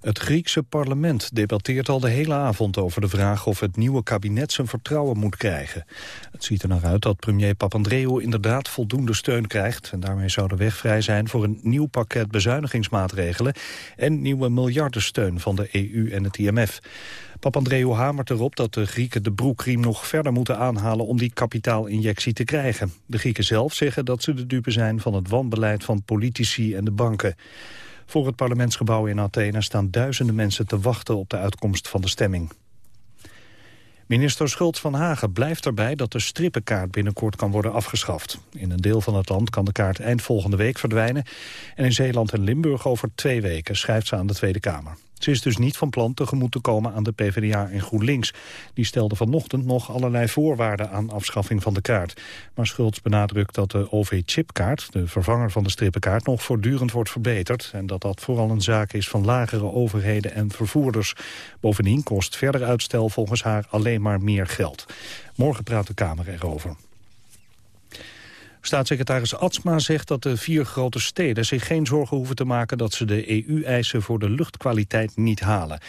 Het Griekse parlement debatteert al de hele avond over de vraag of het nieuwe kabinet zijn vertrouwen moet krijgen. Het ziet er naar uit dat premier Papandreou inderdaad voldoende steun krijgt. En daarmee zou de weg vrij zijn voor een nieuw pakket bezuinigingsmaatregelen en nieuwe miljardensteun van de EU en het IMF. Papandreou hamert erop dat de Grieken de broekriem nog verder moeten aanhalen om die kapitaalinjectie te krijgen. De Grieken zelf zeggen dat ze de dupe zijn van het wanbeleid van politici en de banken. Voor het parlementsgebouw in Athene staan duizenden mensen te wachten op de uitkomst van de stemming. Minister Schultz van Hagen blijft erbij dat de strippenkaart binnenkort kan worden afgeschaft. In een deel van het land kan de kaart eind volgende week verdwijnen... en in Zeeland en Limburg over twee weken, schrijft ze aan de Tweede Kamer. Ze is dus niet van plan tegemoet te komen aan de PvdA en GroenLinks. Die stelden vanochtend nog allerlei voorwaarden aan afschaffing van de kaart. Maar Schultz benadrukt dat de OV-chipkaart, de vervanger van de strippenkaart, nog voortdurend wordt verbeterd. En dat dat vooral een zaak is van lagere overheden en vervoerders. Bovendien kost verder uitstel volgens haar alleen maar meer geld. Morgen praat de Kamer erover. Staatssecretaris Atsma zegt dat de vier grote steden zich geen zorgen hoeven te maken dat ze de EU-eisen voor de luchtkwaliteit niet halen.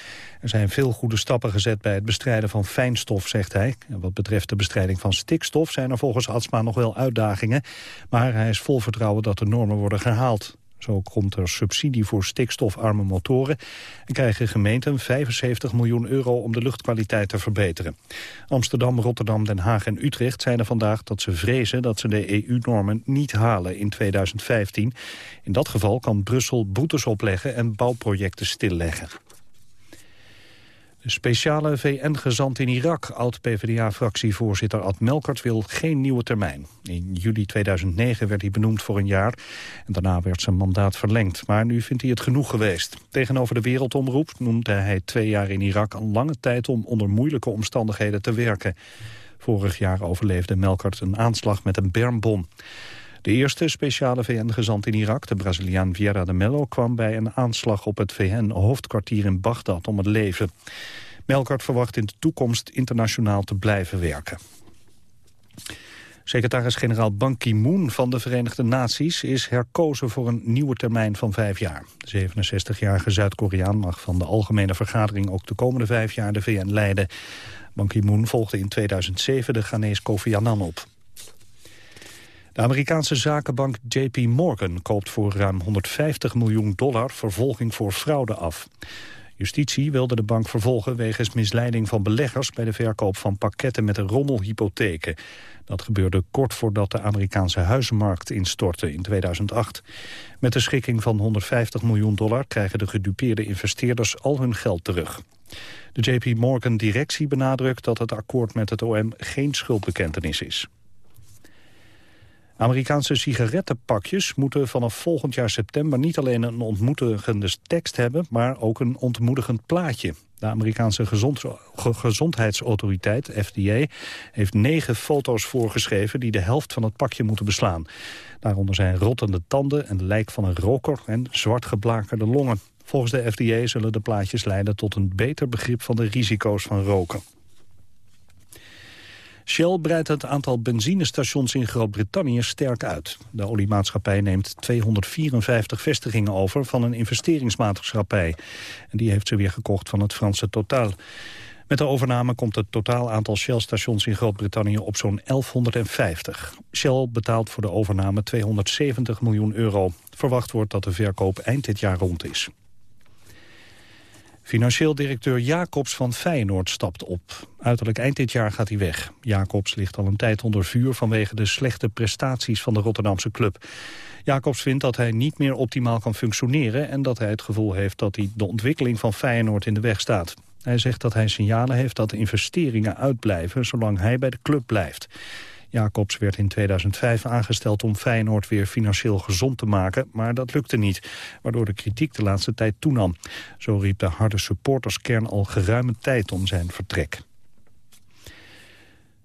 Er zijn veel goede stappen gezet bij het bestrijden van fijnstof, zegt hij. Wat betreft de bestrijding van stikstof zijn er volgens Atsma nog wel uitdagingen. Maar hij is vol vertrouwen dat de normen worden gehaald. Zo komt er subsidie voor stikstofarme motoren en krijgen gemeenten 75 miljoen euro om de luchtkwaliteit te verbeteren. Amsterdam, Rotterdam, Den Haag en Utrecht er vandaag dat ze vrezen dat ze de EU-normen niet halen in 2015. In dat geval kan Brussel boetes opleggen en bouwprojecten stilleggen. De speciale VN-gezant in Irak, oud-PVDA-fractievoorzitter Ad Melkert, wil geen nieuwe termijn. In juli 2009 werd hij benoemd voor een jaar en daarna werd zijn mandaat verlengd. Maar nu vindt hij het genoeg geweest. Tegenover de Wereldomroep noemde hij twee jaar in Irak een lange tijd om onder moeilijke omstandigheden te werken. Vorig jaar overleefde Melkert een aanslag met een bermbom. De eerste speciale VN-gezant in Irak, de Braziliaan Vieira de Mello... kwam bij een aanslag op het VN-hoofdkwartier in Bagdad om het leven. Melkart verwacht in de toekomst internationaal te blijven werken. Secretaris-generaal Ban Ki-moon van de Verenigde Naties is herkozen voor een nieuwe termijn van vijf jaar. De 67-jarige Zuid-Koreaan mag van de Algemene Vergadering ook de komende vijf jaar de VN leiden. Ban Ki-moon volgde in 2007 de Ghanese Kofi Annan op. De Amerikaanse zakenbank JP Morgan koopt voor ruim 150 miljoen dollar vervolging voor fraude af. Justitie wilde de bank vervolgen wegens misleiding van beleggers bij de verkoop van pakketten met rommelhypotheken. Dat gebeurde kort voordat de Amerikaanse huizenmarkt instortte in 2008. Met de schikking van 150 miljoen dollar krijgen de gedupeerde investeerders al hun geld terug. De JP Morgan directie benadrukt dat het akkoord met het OM geen schuldbekentenis is. Amerikaanse sigarettenpakjes moeten vanaf volgend jaar september niet alleen een ontmoedigende tekst hebben, maar ook een ontmoedigend plaatje. De Amerikaanse gezond, gezondheidsautoriteit, FDA, heeft negen foto's voorgeschreven die de helft van het pakje moeten beslaan. Daaronder zijn rottende tanden, een lijk van een roker en zwart geblakerde longen. Volgens de FDA zullen de plaatjes leiden tot een beter begrip van de risico's van roken. Shell breidt het aantal benzinestations in Groot-Brittannië sterk uit. De oliemaatschappij neemt 254 vestigingen over van een investeringsmaatschappij. En die heeft ze weer gekocht van het Franse Total. Met de overname komt het totaal aantal Shell-stations in Groot-Brittannië op zo'n 1150. Shell betaalt voor de overname 270 miljoen euro. Verwacht wordt dat de verkoop eind dit jaar rond is. Financieel directeur Jacobs van Feyenoord stapt op. Uiterlijk eind dit jaar gaat hij weg. Jacobs ligt al een tijd onder vuur vanwege de slechte prestaties van de Rotterdamse club. Jacobs vindt dat hij niet meer optimaal kan functioneren... en dat hij het gevoel heeft dat hij de ontwikkeling van Feyenoord in de weg staat. Hij zegt dat hij signalen heeft dat investeringen uitblijven... zolang hij bij de club blijft. Jacobs werd in 2005 aangesteld om Feyenoord weer financieel gezond te maken, maar dat lukte niet, waardoor de kritiek de laatste tijd toenam. Zo riep de harde supporterskern al geruime tijd om zijn vertrek.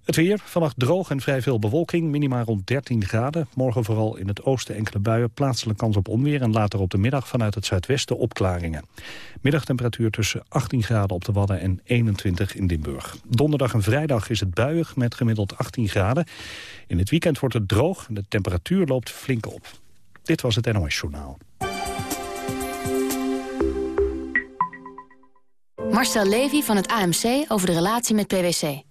Het weer, vannacht droog en vrij veel bewolking, minima rond 13 graden. Morgen vooral in het oosten enkele buien, plaatselijk kans op onweer... en later op de middag vanuit het zuidwesten opklaringen. Middagtemperatuur tussen 18 graden op de Wadden en 21 in Limburg. Donderdag en vrijdag is het buiig met gemiddeld 18 graden. In het weekend wordt het droog en de temperatuur loopt flink op. Dit was het NOS Journaal. Marcel Levy van het AMC over de relatie met PwC.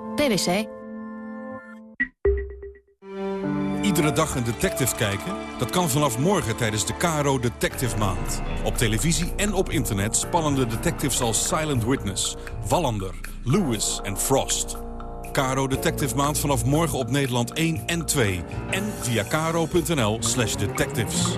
PwC. Iedere dag een detective kijken? Dat kan vanaf morgen tijdens de Caro Detective Maand. Op televisie en op internet spannende detectives als Silent Witness, Wallander, Lewis en Frost. Caro Detective Maand vanaf morgen op Nederland 1 en 2. En via caro.nl slash detectives.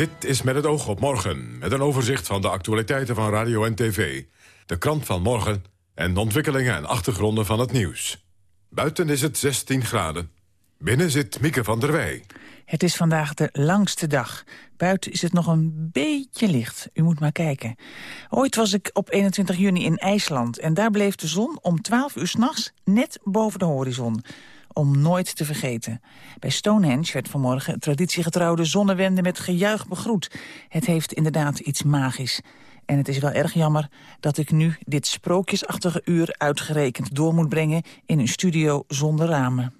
Dit is met het oog op morgen, met een overzicht van de actualiteiten van radio en tv. De krant van morgen en de ontwikkelingen en achtergronden van het nieuws. Buiten is het 16 graden. Binnen zit Mieke van der Wij. Het is vandaag de langste dag. Buiten is het nog een beetje licht. U moet maar kijken. Ooit was ik op 21 juni in IJsland... en daar bleef de zon om 12 uur s'nachts net boven de horizon om nooit te vergeten. Bij Stonehenge werd vanmorgen traditiegetrouwde zonnewende met gejuich begroet. Het heeft inderdaad iets magisch. En het is wel erg jammer dat ik nu dit sprookjesachtige uur uitgerekend door moet brengen in een studio zonder ramen.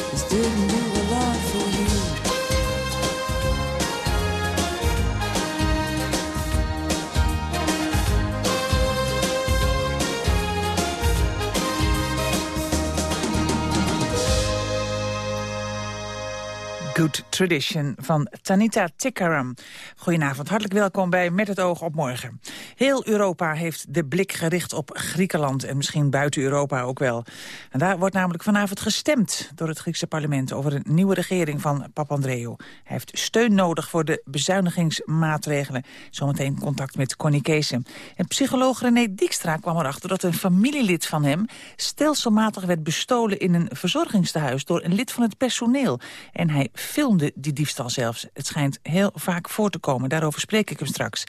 didn't do a lot for Tradition van Tanita Tikaram. Goedenavond, hartelijk welkom bij Met het oog op morgen. Heel Europa heeft de blik gericht op Griekenland en misschien buiten Europa ook wel. En daar wordt namelijk vanavond gestemd door het Griekse parlement over een nieuwe regering van Papandreou. Hij heeft steun nodig voor de bezuinigingsmaatregelen. Zometeen contact met Connie Kees. En psycholoog René Dijkstra kwam erachter dat een familielid van hem stelselmatig werd bestolen in een verzorgingstehuis door een lid van het personeel. En hij filmde die diefstal zelfs. Het schijnt heel vaak voor te komen. Daarover spreek ik hem straks.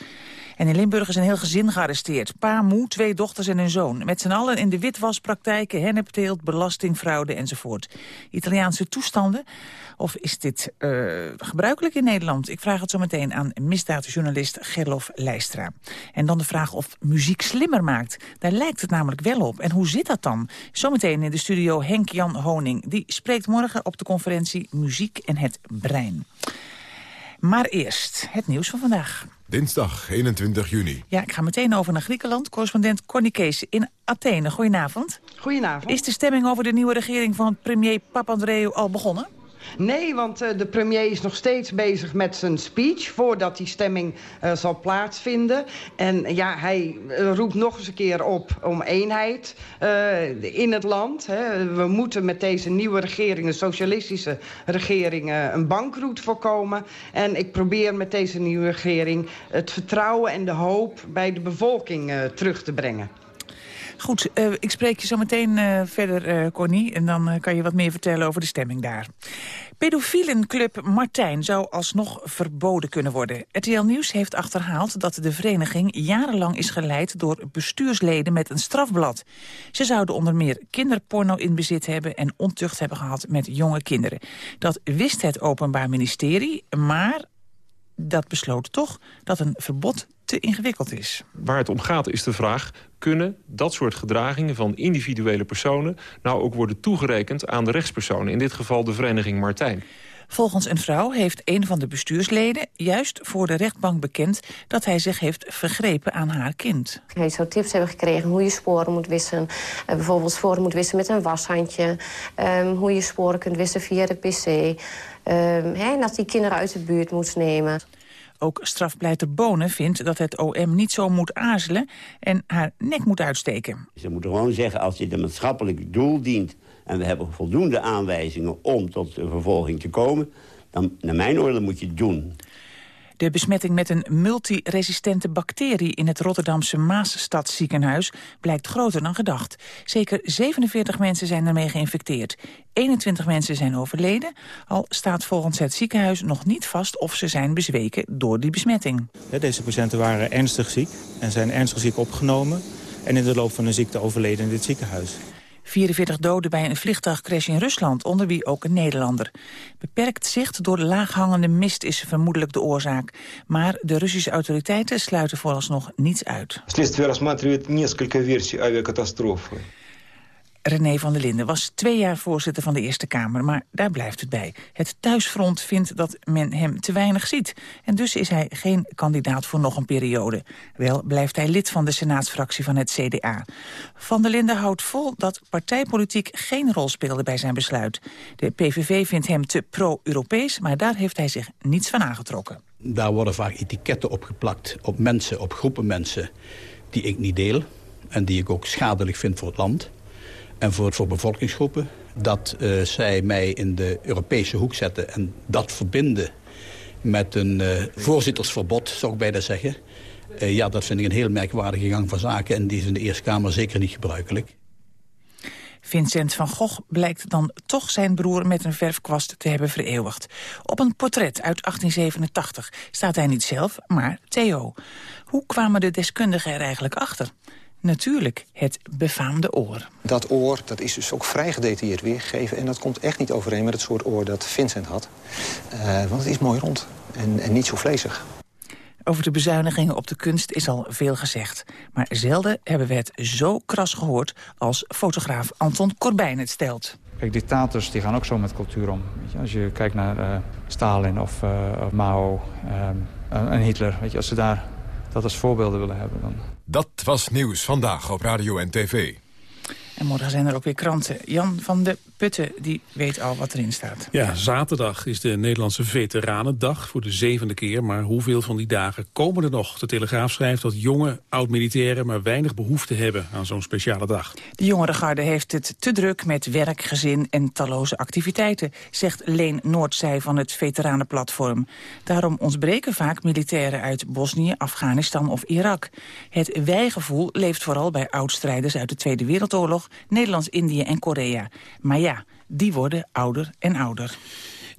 En in Limburg is een heel gezin gearresteerd. Pa, moe, twee dochters en een zoon. Met z'n allen in de witwaspraktijken, hennepteelt, belastingfraude enzovoort. Italiaanse toestanden? Of is dit uh, gebruikelijk in Nederland? Ik vraag het zo meteen aan misdaadjournalist Gerlof Leistra. En dan de vraag of muziek slimmer maakt. Daar lijkt het namelijk wel op. En hoe zit dat dan? Zometeen in de studio Henk-Jan Honing. Die spreekt morgen op de conferentie Muziek en het Brein. Maar eerst het nieuws van vandaag. Dinsdag 21 juni. Ja, ik ga meteen over naar Griekenland. Correspondent Connie Kees in Athene. Goedenavond. Goedenavond. Is de stemming over de nieuwe regering van premier Papandreou al begonnen? Nee, want uh, de premier is nog steeds bezig met zijn speech... voordat die stemming uh, zal plaatsvinden. En ja, hij uh, roept nog eens een keer op om eenheid in het land. Hè. We moeten met deze nieuwe regering, een socialistische regering... een bankroet voorkomen. En ik probeer met deze nieuwe regering... het vertrouwen en de hoop bij de bevolking terug te brengen. Goed, uh, ik spreek je zo meteen uh, verder, uh, Connie. En dan kan je wat meer vertellen over de stemming daar. Pedofielenclub Martijn zou alsnog verboden kunnen worden. RTL Nieuws heeft achterhaald dat de vereniging jarenlang is geleid door bestuursleden met een strafblad. Ze zouden onder meer kinderporno in bezit hebben en ontucht hebben gehad met jonge kinderen. Dat wist het Openbaar Ministerie, maar dat besloot toch dat een verbod te ingewikkeld is. Waar het om gaat is de vraag... kunnen dat soort gedragingen van individuele personen... nou ook worden toegerekend aan de rechtspersonen? In dit geval de vereniging Martijn. Volgens een vrouw heeft een van de bestuursleden juist voor de rechtbank bekend dat hij zich heeft vergrepen aan haar kind. Hij zou tips hebben gekregen hoe je sporen moet wissen. Uh, bijvoorbeeld sporen moet wissen met een washandje. Um, hoe je sporen kunt wissen via de pc. Um, hè, en dat die kinderen uit de buurt moet nemen. Ook strafpleiter Bonen vindt dat het OM niet zo moet aarzelen en haar nek moet uitsteken. Ze moeten gewoon zeggen, als je de maatschappelijk doel dient... en we hebben voldoende aanwijzingen om tot de vervolging te komen... dan naar mijn oordeel moet je het doen. De besmetting met een multiresistente bacterie in het Rotterdamse Maasstadziekenhuis blijkt groter dan gedacht. Zeker 47 mensen zijn ermee geïnfecteerd. 21 mensen zijn overleden, al staat volgens het ziekenhuis nog niet vast of ze zijn bezweken door die besmetting. Deze patiënten waren ernstig ziek en zijn ernstig ziek opgenomen en in de loop van de ziekte overleden in dit ziekenhuis. 44 doden bij een vliegtuigcrash in Rusland, onder wie ook een Nederlander. Beperkt zicht door laaghangende mist is vermoedelijk de oorzaak. Maar de Russische autoriteiten sluiten vooralsnog niets uit. Следствие рассматривает несколько версий авиакатастрофы. René van der Linden was twee jaar voorzitter van de Eerste Kamer, maar daar blijft het bij. Het thuisfront vindt dat men hem te weinig ziet. En dus is hij geen kandidaat voor nog een periode. Wel blijft hij lid van de senaatsfractie van het CDA. Van der Linden houdt vol dat partijpolitiek geen rol speelde bij zijn besluit. De PVV vindt hem te pro-Europees, maar daar heeft hij zich niets van aangetrokken. Daar worden vaak etiketten opgeplakt op mensen, op groepen mensen... die ik niet deel en die ik ook schadelijk vind voor het land en voor, voor bevolkingsgroepen. Dat uh, zij mij in de Europese hoek zetten en dat verbinden met een uh, voorzittersverbod, zou ik bijna zeggen. Uh, ja, dat vind ik een heel merkwaardige gang van zaken en die is in de Eerste Kamer zeker niet gebruikelijk. Vincent van Gogh blijkt dan toch zijn broer met een verfkwast te hebben vereeuwigd. Op een portret uit 1887 staat hij niet zelf, maar Theo. Hoe kwamen de deskundigen er eigenlijk achter? Natuurlijk het befaamde oor. Dat oor dat is dus ook vrij gedetailleerd weergegeven... en dat komt echt niet overeen met het soort oor dat Vincent had. Uh, want het is mooi rond en, en niet zo vlezig. Over de bezuinigingen op de kunst is al veel gezegd. Maar zelden hebben we het zo kras gehoord als fotograaf Anton Corbijn het stelt. Kijk, dictators die gaan ook zo met cultuur om. Weet je, als je kijkt naar uh, Stalin of, uh, of Mao um, en Hitler. Weet je, als ze daar dat als voorbeelden willen hebben. Dan... Was Nieuws Vandaag op Radio en TV. En morgen zijn er ook weer kranten. Jan van de Putten die weet al wat erin staat. Ja, zaterdag is de Nederlandse Veteranendag voor de zevende keer. Maar hoeveel van die dagen komen er nog? De Telegraaf schrijft dat jonge oud-militairen maar weinig behoefte hebben aan zo'n speciale dag. De jongere garde heeft het te druk met werk, gezin en talloze activiteiten, zegt Leen Noordzij van het Veteranenplatform. Daarom ontbreken vaak militairen uit Bosnië, Afghanistan of Irak. Het wijgevoel leeft vooral bij oud-strijders uit de Tweede Wereldoorlog, Nederlands-Indië en Korea. Maar ja, die worden ouder en ouder.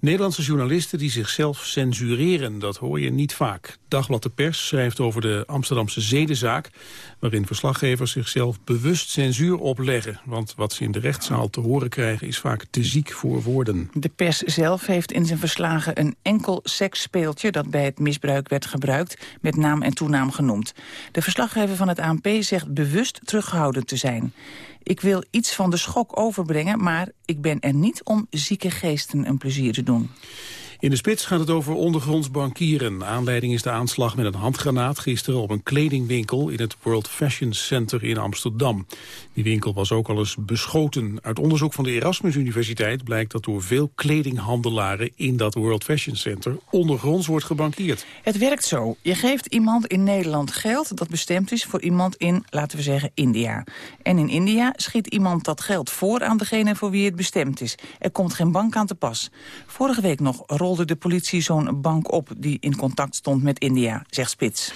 Nederlandse journalisten die zichzelf censureren, dat hoor je niet vaak. Dagblad de Pers schrijft over de Amsterdamse zedenzaak... waarin verslaggevers zichzelf bewust censuur opleggen. Want wat ze in de rechtszaal te horen krijgen is vaak te ziek voor woorden. De pers zelf heeft in zijn verslagen een enkel seksspeeltje... dat bij het misbruik werd gebruikt, met naam en toenaam genoemd. De verslaggever van het ANP zegt bewust teruggehouden te zijn. Ik wil iets van de schok overbrengen, maar ik ben er niet om zieke geesten een plezier te doen. In de spits gaat het over ondergronds bankieren. Aanleiding is de aanslag met een handgranaat gisteren op een kledingwinkel in het World Fashion Center in Amsterdam. Die winkel was ook al eens beschoten. Uit onderzoek van de Erasmus Universiteit blijkt dat door veel kledinghandelaren in dat World Fashion Center ondergronds wordt gebankierd. Het werkt zo. Je geeft iemand in Nederland geld dat bestemd is voor iemand in, laten we zeggen, India. En in India schiet iemand dat geld voor aan degene voor wie het bestemd is. Er komt geen bank aan te pas. Vorige week nog rolde de politie zo'n bank op die in contact stond met India, zegt Spits.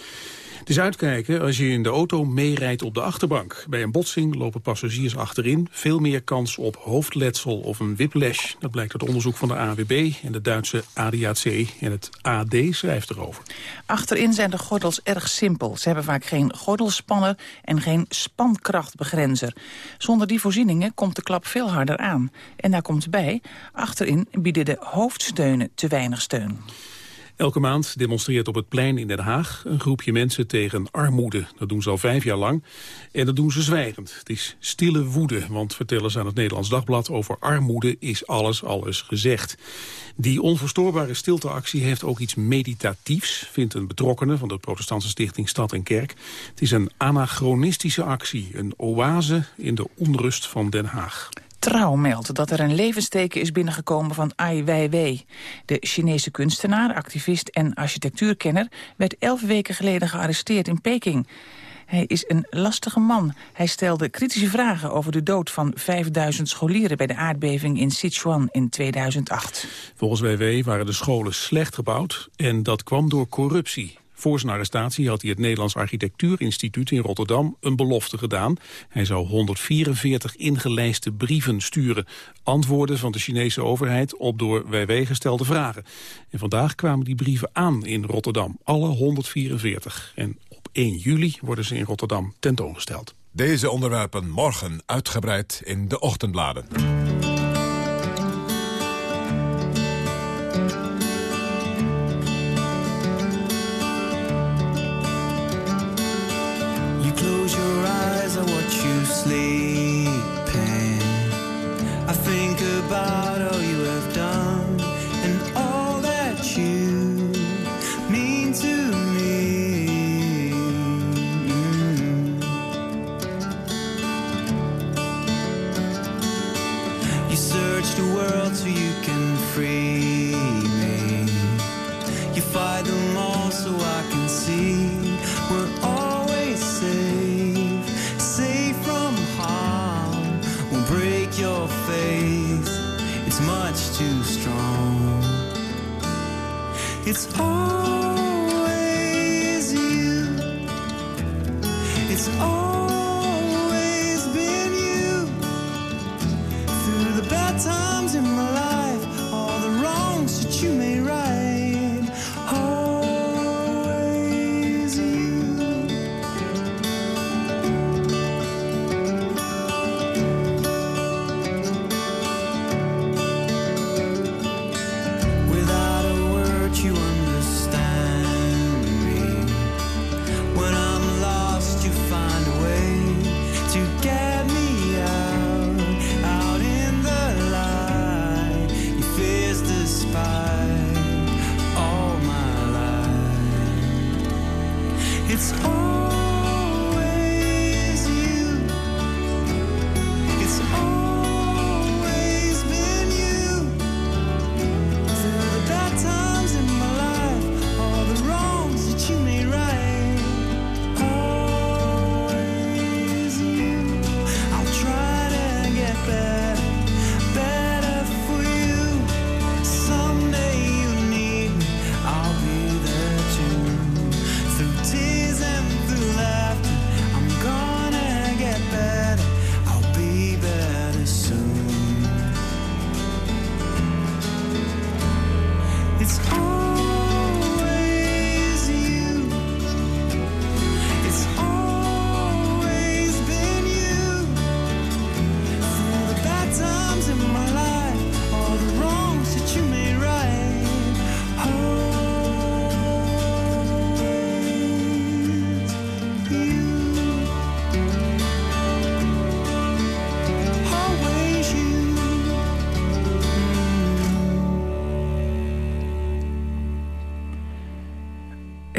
Is uitkijken als je in de auto meerijdt op de achterbank. Bij een botsing lopen passagiers achterin. Veel meer kans op hoofdletsel of een whiplash. Dat blijkt uit onderzoek van de AWB en de Duitse ADAC. En het AD schrijft erover. Achterin zijn de gordels erg simpel. Ze hebben vaak geen gordelspanner en geen spankrachtbegrenzer. Zonder die voorzieningen komt de klap veel harder aan. En daar komt bij, achterin bieden de hoofdsteunen te weinig steun. Elke maand demonstreert op het plein in Den Haag een groepje mensen tegen armoede. Dat doen ze al vijf jaar lang en dat doen ze zwijgend. Het is stille woede, want vertellen ze aan het Nederlands Dagblad over armoede is alles, alles gezegd. Die onverstoorbare stilteactie heeft ook iets meditatiefs, vindt een betrokkenen van de protestantse stichting Stad en Kerk. Het is een anachronistische actie, een oase in de onrust van Den Haag. Trouw meldt dat er een levensteken is binnengekomen van Ai Weiwei. De Chinese kunstenaar, activist en architectuurkenner... werd elf weken geleden gearresteerd in Peking. Hij is een lastige man. Hij stelde kritische vragen over de dood van 5000 scholieren... bij de aardbeving in Sichuan in 2008. Volgens WW waren de scholen slecht gebouwd en dat kwam door corruptie. Voor zijn arrestatie had hij het Nederlands Architectuurinstituut in Rotterdam een belofte gedaan. Hij zou 144 ingelijste brieven sturen. Antwoorden van de Chinese overheid op door WW gestelde vragen. En vandaag kwamen die brieven aan in Rotterdam. Alle 144. En op 1 juli worden ze in Rotterdam tentoongesteld. Deze onderwerpen morgen uitgebreid in de ochtendbladen. Close your eyes, I watch you sleeping. I think about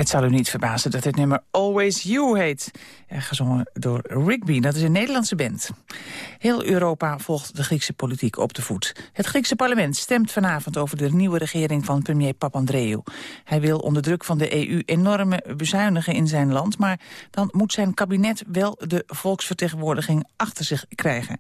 Het zal u niet verbazen dat het nummer Always You heet. En gezongen door Rigby, dat is een Nederlandse band. Heel Europa volgt de Griekse politiek op de voet. Het Griekse parlement stemt vanavond over de nieuwe regering van premier Papandreou. Hij wil onder druk van de EU enorme bezuinigen in zijn land... maar dan moet zijn kabinet wel de volksvertegenwoordiging achter zich krijgen.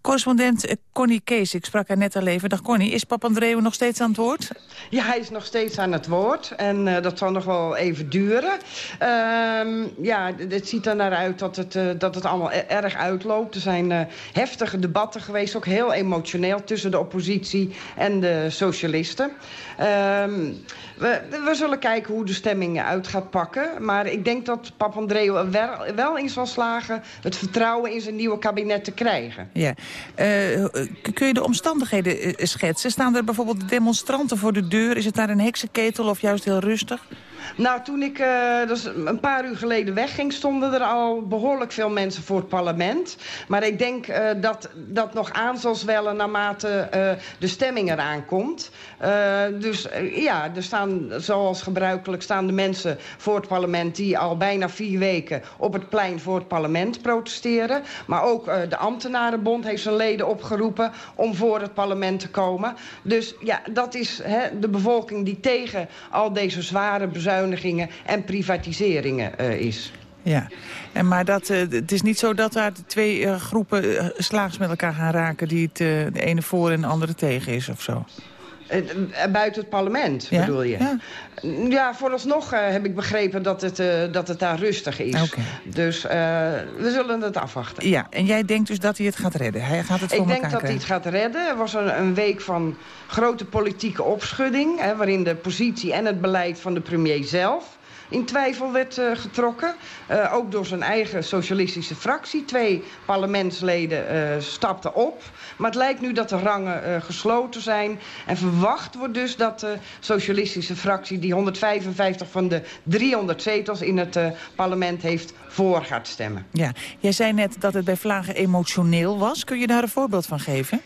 Correspondent Connie Kees, ik sprak haar net al even. Dag Connie, is Papandreou nog steeds aan het woord? Ja, hij is nog steeds aan het woord. En uh, dat zal nog wel even duren. Uh, ja, het ziet er naar uit dat het, uh, dat het allemaal erg uitloopt. Er zijn uh, heftige debatten geweest, ook heel emotioneel... tussen de oppositie en de socialisten. Ehm, we, we, zullen kijken hoe de stemming uit gaat pakken. Maar ik denk dat Papandreou er wel, wel in zal slagen... het vertrouwen in zijn nieuwe kabinet te krijgen. Ja. Uh, kun je de omstandigheden schetsen? Staan er bijvoorbeeld demonstranten voor de deur? Is het daar een heksenketel of juist heel rustig? Nou, toen ik uh, dus een paar uur geleden wegging... stonden er al behoorlijk veel mensen voor het parlement. Maar ik denk uh, dat dat nog aan zal zwellen naarmate uh, de stemming eraan komt. dus ja, er staan, zoals gebruikelijk staan de mensen voor het parlement... die al bijna vier weken op het plein voor het parlement protesteren. Maar ook de ambtenarenbond heeft zijn leden opgeroepen... om voor het parlement te komen. Dus ja, dat is hè, de bevolking die tegen al deze zware bezuinigingen en privatiseringen uh, is. Ja, en maar dat, uh, het is niet zo dat daar twee uh, groepen slaags met elkaar gaan raken... die het, de ene voor en de andere tegen is of zo? Buiten het parlement, ja? bedoel je? Ja, ja vooralsnog heb ik begrepen dat het, dat het daar rustig is. Okay. Dus we zullen het afwachten. Ja, en jij denkt dus dat hij het gaat redden? Hij gaat het voor ik denk dat krijgen. hij het gaat redden. Er was een, een week van grote politieke opschudding... Hè, waarin de positie en het beleid van de premier zelf in twijfel werd uh, getrokken. Uh, ook door zijn eigen socialistische fractie. Twee parlementsleden uh, stapten op. Maar het lijkt nu dat de rangen gesloten zijn. En verwacht wordt dus dat de socialistische fractie... die 155 van de 300 zetels in het parlement heeft voor gaat stemmen. Ja, jij zei net dat het bij Vlagen emotioneel was. Kun je daar een voorbeeld van geven?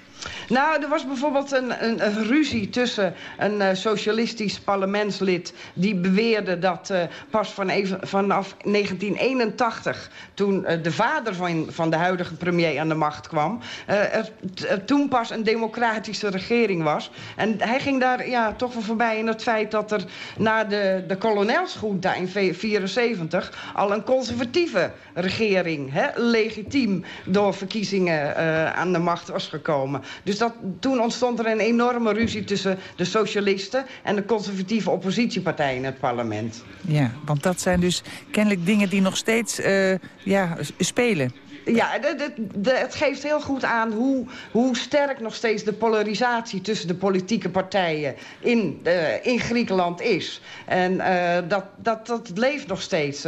Nou, er was bijvoorbeeld een, een, ruzie tussen een uh, socialistisch parlementslid... die beweerde dat uh, pas vanaf 1981... toen uh, de vader van, van de huidige premier aan de macht kwam... er toen pas een democratische regering was. En hij ging daar ja, toch wel voorbij in het feit dat er... na de, de kolonelsgroente in 1974 al een conservatieve regering... Hè, legitiem door verkiezingen aan de macht was gekomen... Dus dat, toen ontstond er een enorme ruzie tussen de socialisten... en de conservatieve oppositiepartijen in het parlement. Ja, want dat zijn dus kennelijk dingen die nog steeds uh, ja, spelen. Ja, het geeft heel goed aan hoe, hoe sterk nog steeds de polarisatie tussen de politieke partijen in, uh, in Griekenland is. En uh, dat, dat, dat leeft nog steeds.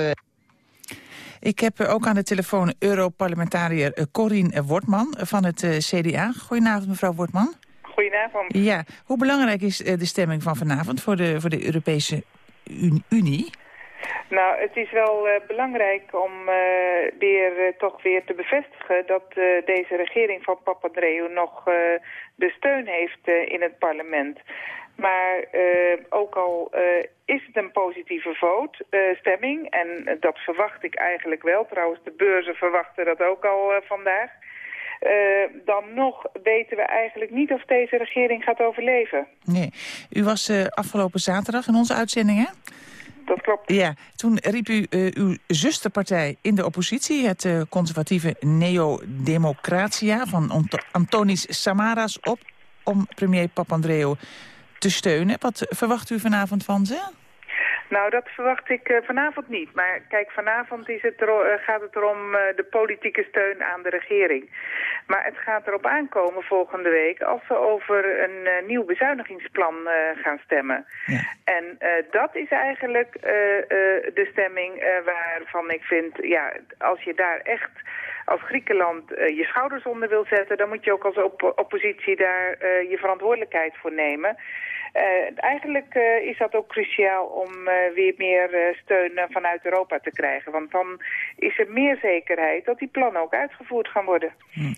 Ik heb ook aan de telefoon Europarlementariër Corine Wortman van het CDA. Goedenavond, mevrouw Wortman. Goedenavond. Ja, hoe belangrijk is de stemming van vanavond voor de, voor de Europese Unie? Nou, het is wel uh, belangrijk om uh, weer uh, toch weer te bevestigen dat deze regering van Papandreou nog de steun heeft in het parlement. Maar ook al is het een positieve vote, stemming, en dat verwacht ik eigenlijk wel. Trouwens, de beurzen verwachten dat ook al vandaag. dan nog weten we eigenlijk niet of deze regering gaat overleven. Nee. U was afgelopen zaterdag in onze uitzending, hè? dat klopt. Ja, toen riep u uh, uw zusterpartij in de oppositie... het uh, conservatieve Neo-Democratia van Ant Antonis Samaras op... om premier Papandreou te steunen. Wat verwacht u vanavond van ze? Nou, dat verwacht ik uh, vanavond niet. Maar kijk, vanavond is het er, uh, gaat het erom uh, de politieke steun aan de regering. Maar het gaat erop aankomen volgende week als we over een nieuw bezuinigingsplan gaan stemmen. Ja. En dat is eigenlijk de stemming waarvan ik vind, ja, als je daar echt als Griekenland uh, je schouders onder wil zetten... dan moet je ook als op oppositie daar uh, je verantwoordelijkheid voor nemen. Uh, eigenlijk is dat ook cruciaal om weer meer steun vanuit Europa te krijgen. Want dan is er meer zekerheid dat die plannen ook uitgevoerd gaan worden. Hm.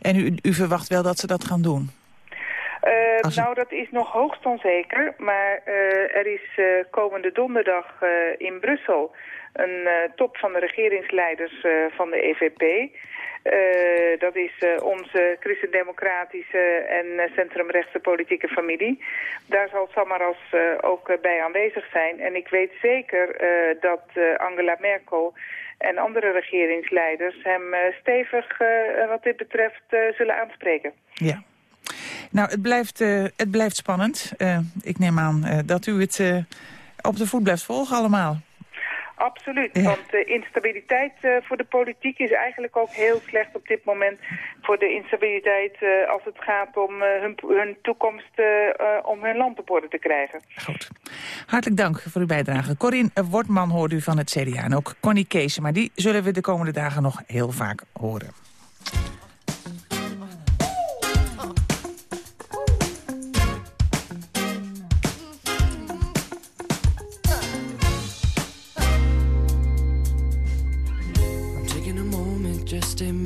En u, u verwacht wel dat ze dat gaan doen? Uh, Uh, Nou, dat is nog hoogst onzeker. Maar uh, er is uh, komende donderdag in Brussel een top van de regeringsleiders van de EVP. dat is onze christendemocratische en centrumrechtse politieke familie. Daar zal Samaras ook bij aanwezig zijn. En ik weet zeker dat Angela Merkel en andere regeringsleiders hem stevig wat dit betreft zullen aanspreken. Ja. Nou, het blijft, uh, het blijft spannend. Uh, ik neem aan uh, dat u het op de voet blijft volgen allemaal. Absoluut, ja. want de instabiliteit voor de politiek is eigenlijk ook heel slecht op dit moment. Voor de instabiliteit als het gaat om hun, hun, toekomst, om hun land op orde te krijgen. Goed. Hartelijk dank voor uw bijdrage. Corinne Wortman hoort u van het CDA en ook Connie Kees. Maar die zullen we de komende dagen nog heel vaak horen.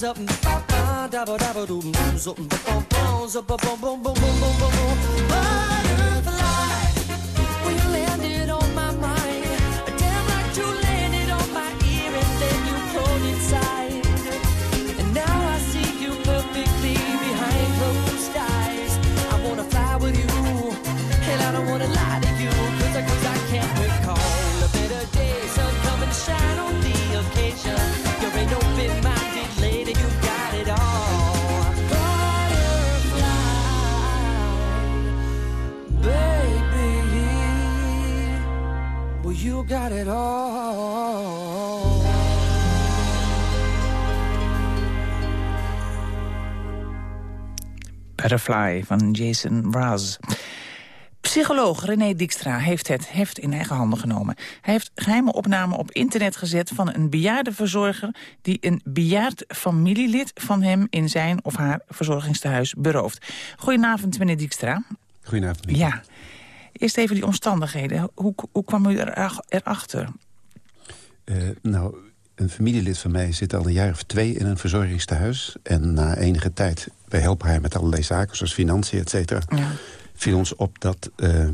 ba dum ba ba da ba da ba dum dum dum ba bum bum zo ba bum bum bum bum bum bum. Butterfly, when you landed on my mind, got it all. Butterfly van Jason Mraz. Psycholoog René Dijkstra heeft het heft in eigen handen genomen. Hij heeft geheime opname op internet gezet van een bejaarde verzorger... die een bejaard familielid van hem in zijn of haar verzorgingstehuis berooft. Goedenavond, meneer Dijkstra. Goedenavond. Mieke. Ja. Eerst even die omstandigheden. Hoe, hoe kwam u er- erachter? Eh, nou, een familielid van mij zit al een jaar of twee in een verzorgingstehuis. En na enige tijd, wij helpen haar met allerlei zaken, zoals financiën, et cetera... Ja. viel ons op dat eh,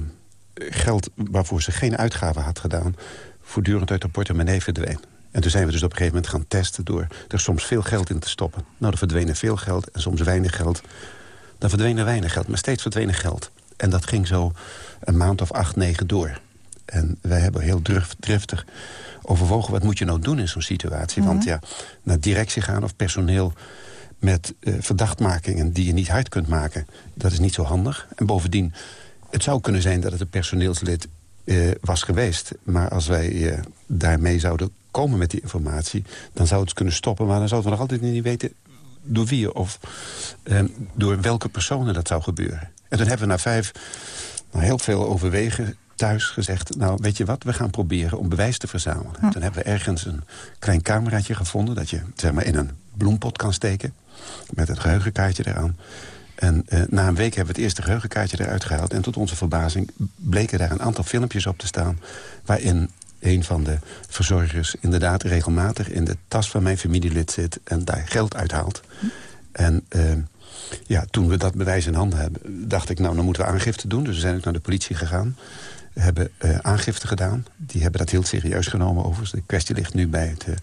geld waarvoor ze geen uitgaven had gedaan... voortdurend uit de portemonnee verdween. En toen zijn we dus op een gegeven moment gaan testen... door er soms veel geld in te stoppen. Nou, er verdween er veel geld en soms weinig geld. Dan verdween er weinig geld, maar steeds verdween er geld. En dat ging zo een maand of acht, negen door. En wij hebben heel drif- driftig overwogen... wat moet je nou doen in zo'n situatie? Want Mhm. ja, naar directie gaan of personeel met eh, verdachtmakingen die je niet hard kunt maken... dat is niet zo handig. En bovendien, het zou kunnen zijn dat het een personeelslid eh, was geweest. Maar als wij eh, daarmee zouden komen met die informatie... dan zou het kunnen stoppen, maar dan zouden we nog altijd niet weten... door wie of eh, door welke personen dat zou gebeuren. En toen hebben we na vijf, na heel veel overwegen thuis gezegd... nou, weet je wat, we gaan proberen om bewijs te verzamelen. Toen hebben we ergens een klein cameraatje gevonden... dat je zeg maar, in een bloempot kan steken met een geheugenkaartje eraan. En uh, na een week hebben we het eerste geheugenkaartje eruit gehaald... en tot onze verbazing bleken daar een aantal filmpjes op te staan... waarin een van de verzorgers inderdaad regelmatig in de tas van mijn familielid zit... en daar geld uithaalt. En uh, ja, toen we dat bewijs in handen hebben, dacht ik... nou, dan moeten we aangifte doen. Dus we zijn ook naar de politie gegaan. Hebben uh, aangifte gedaan. Die hebben dat heel serieus genomen overigens. De kwestie ligt nu bij het, uh,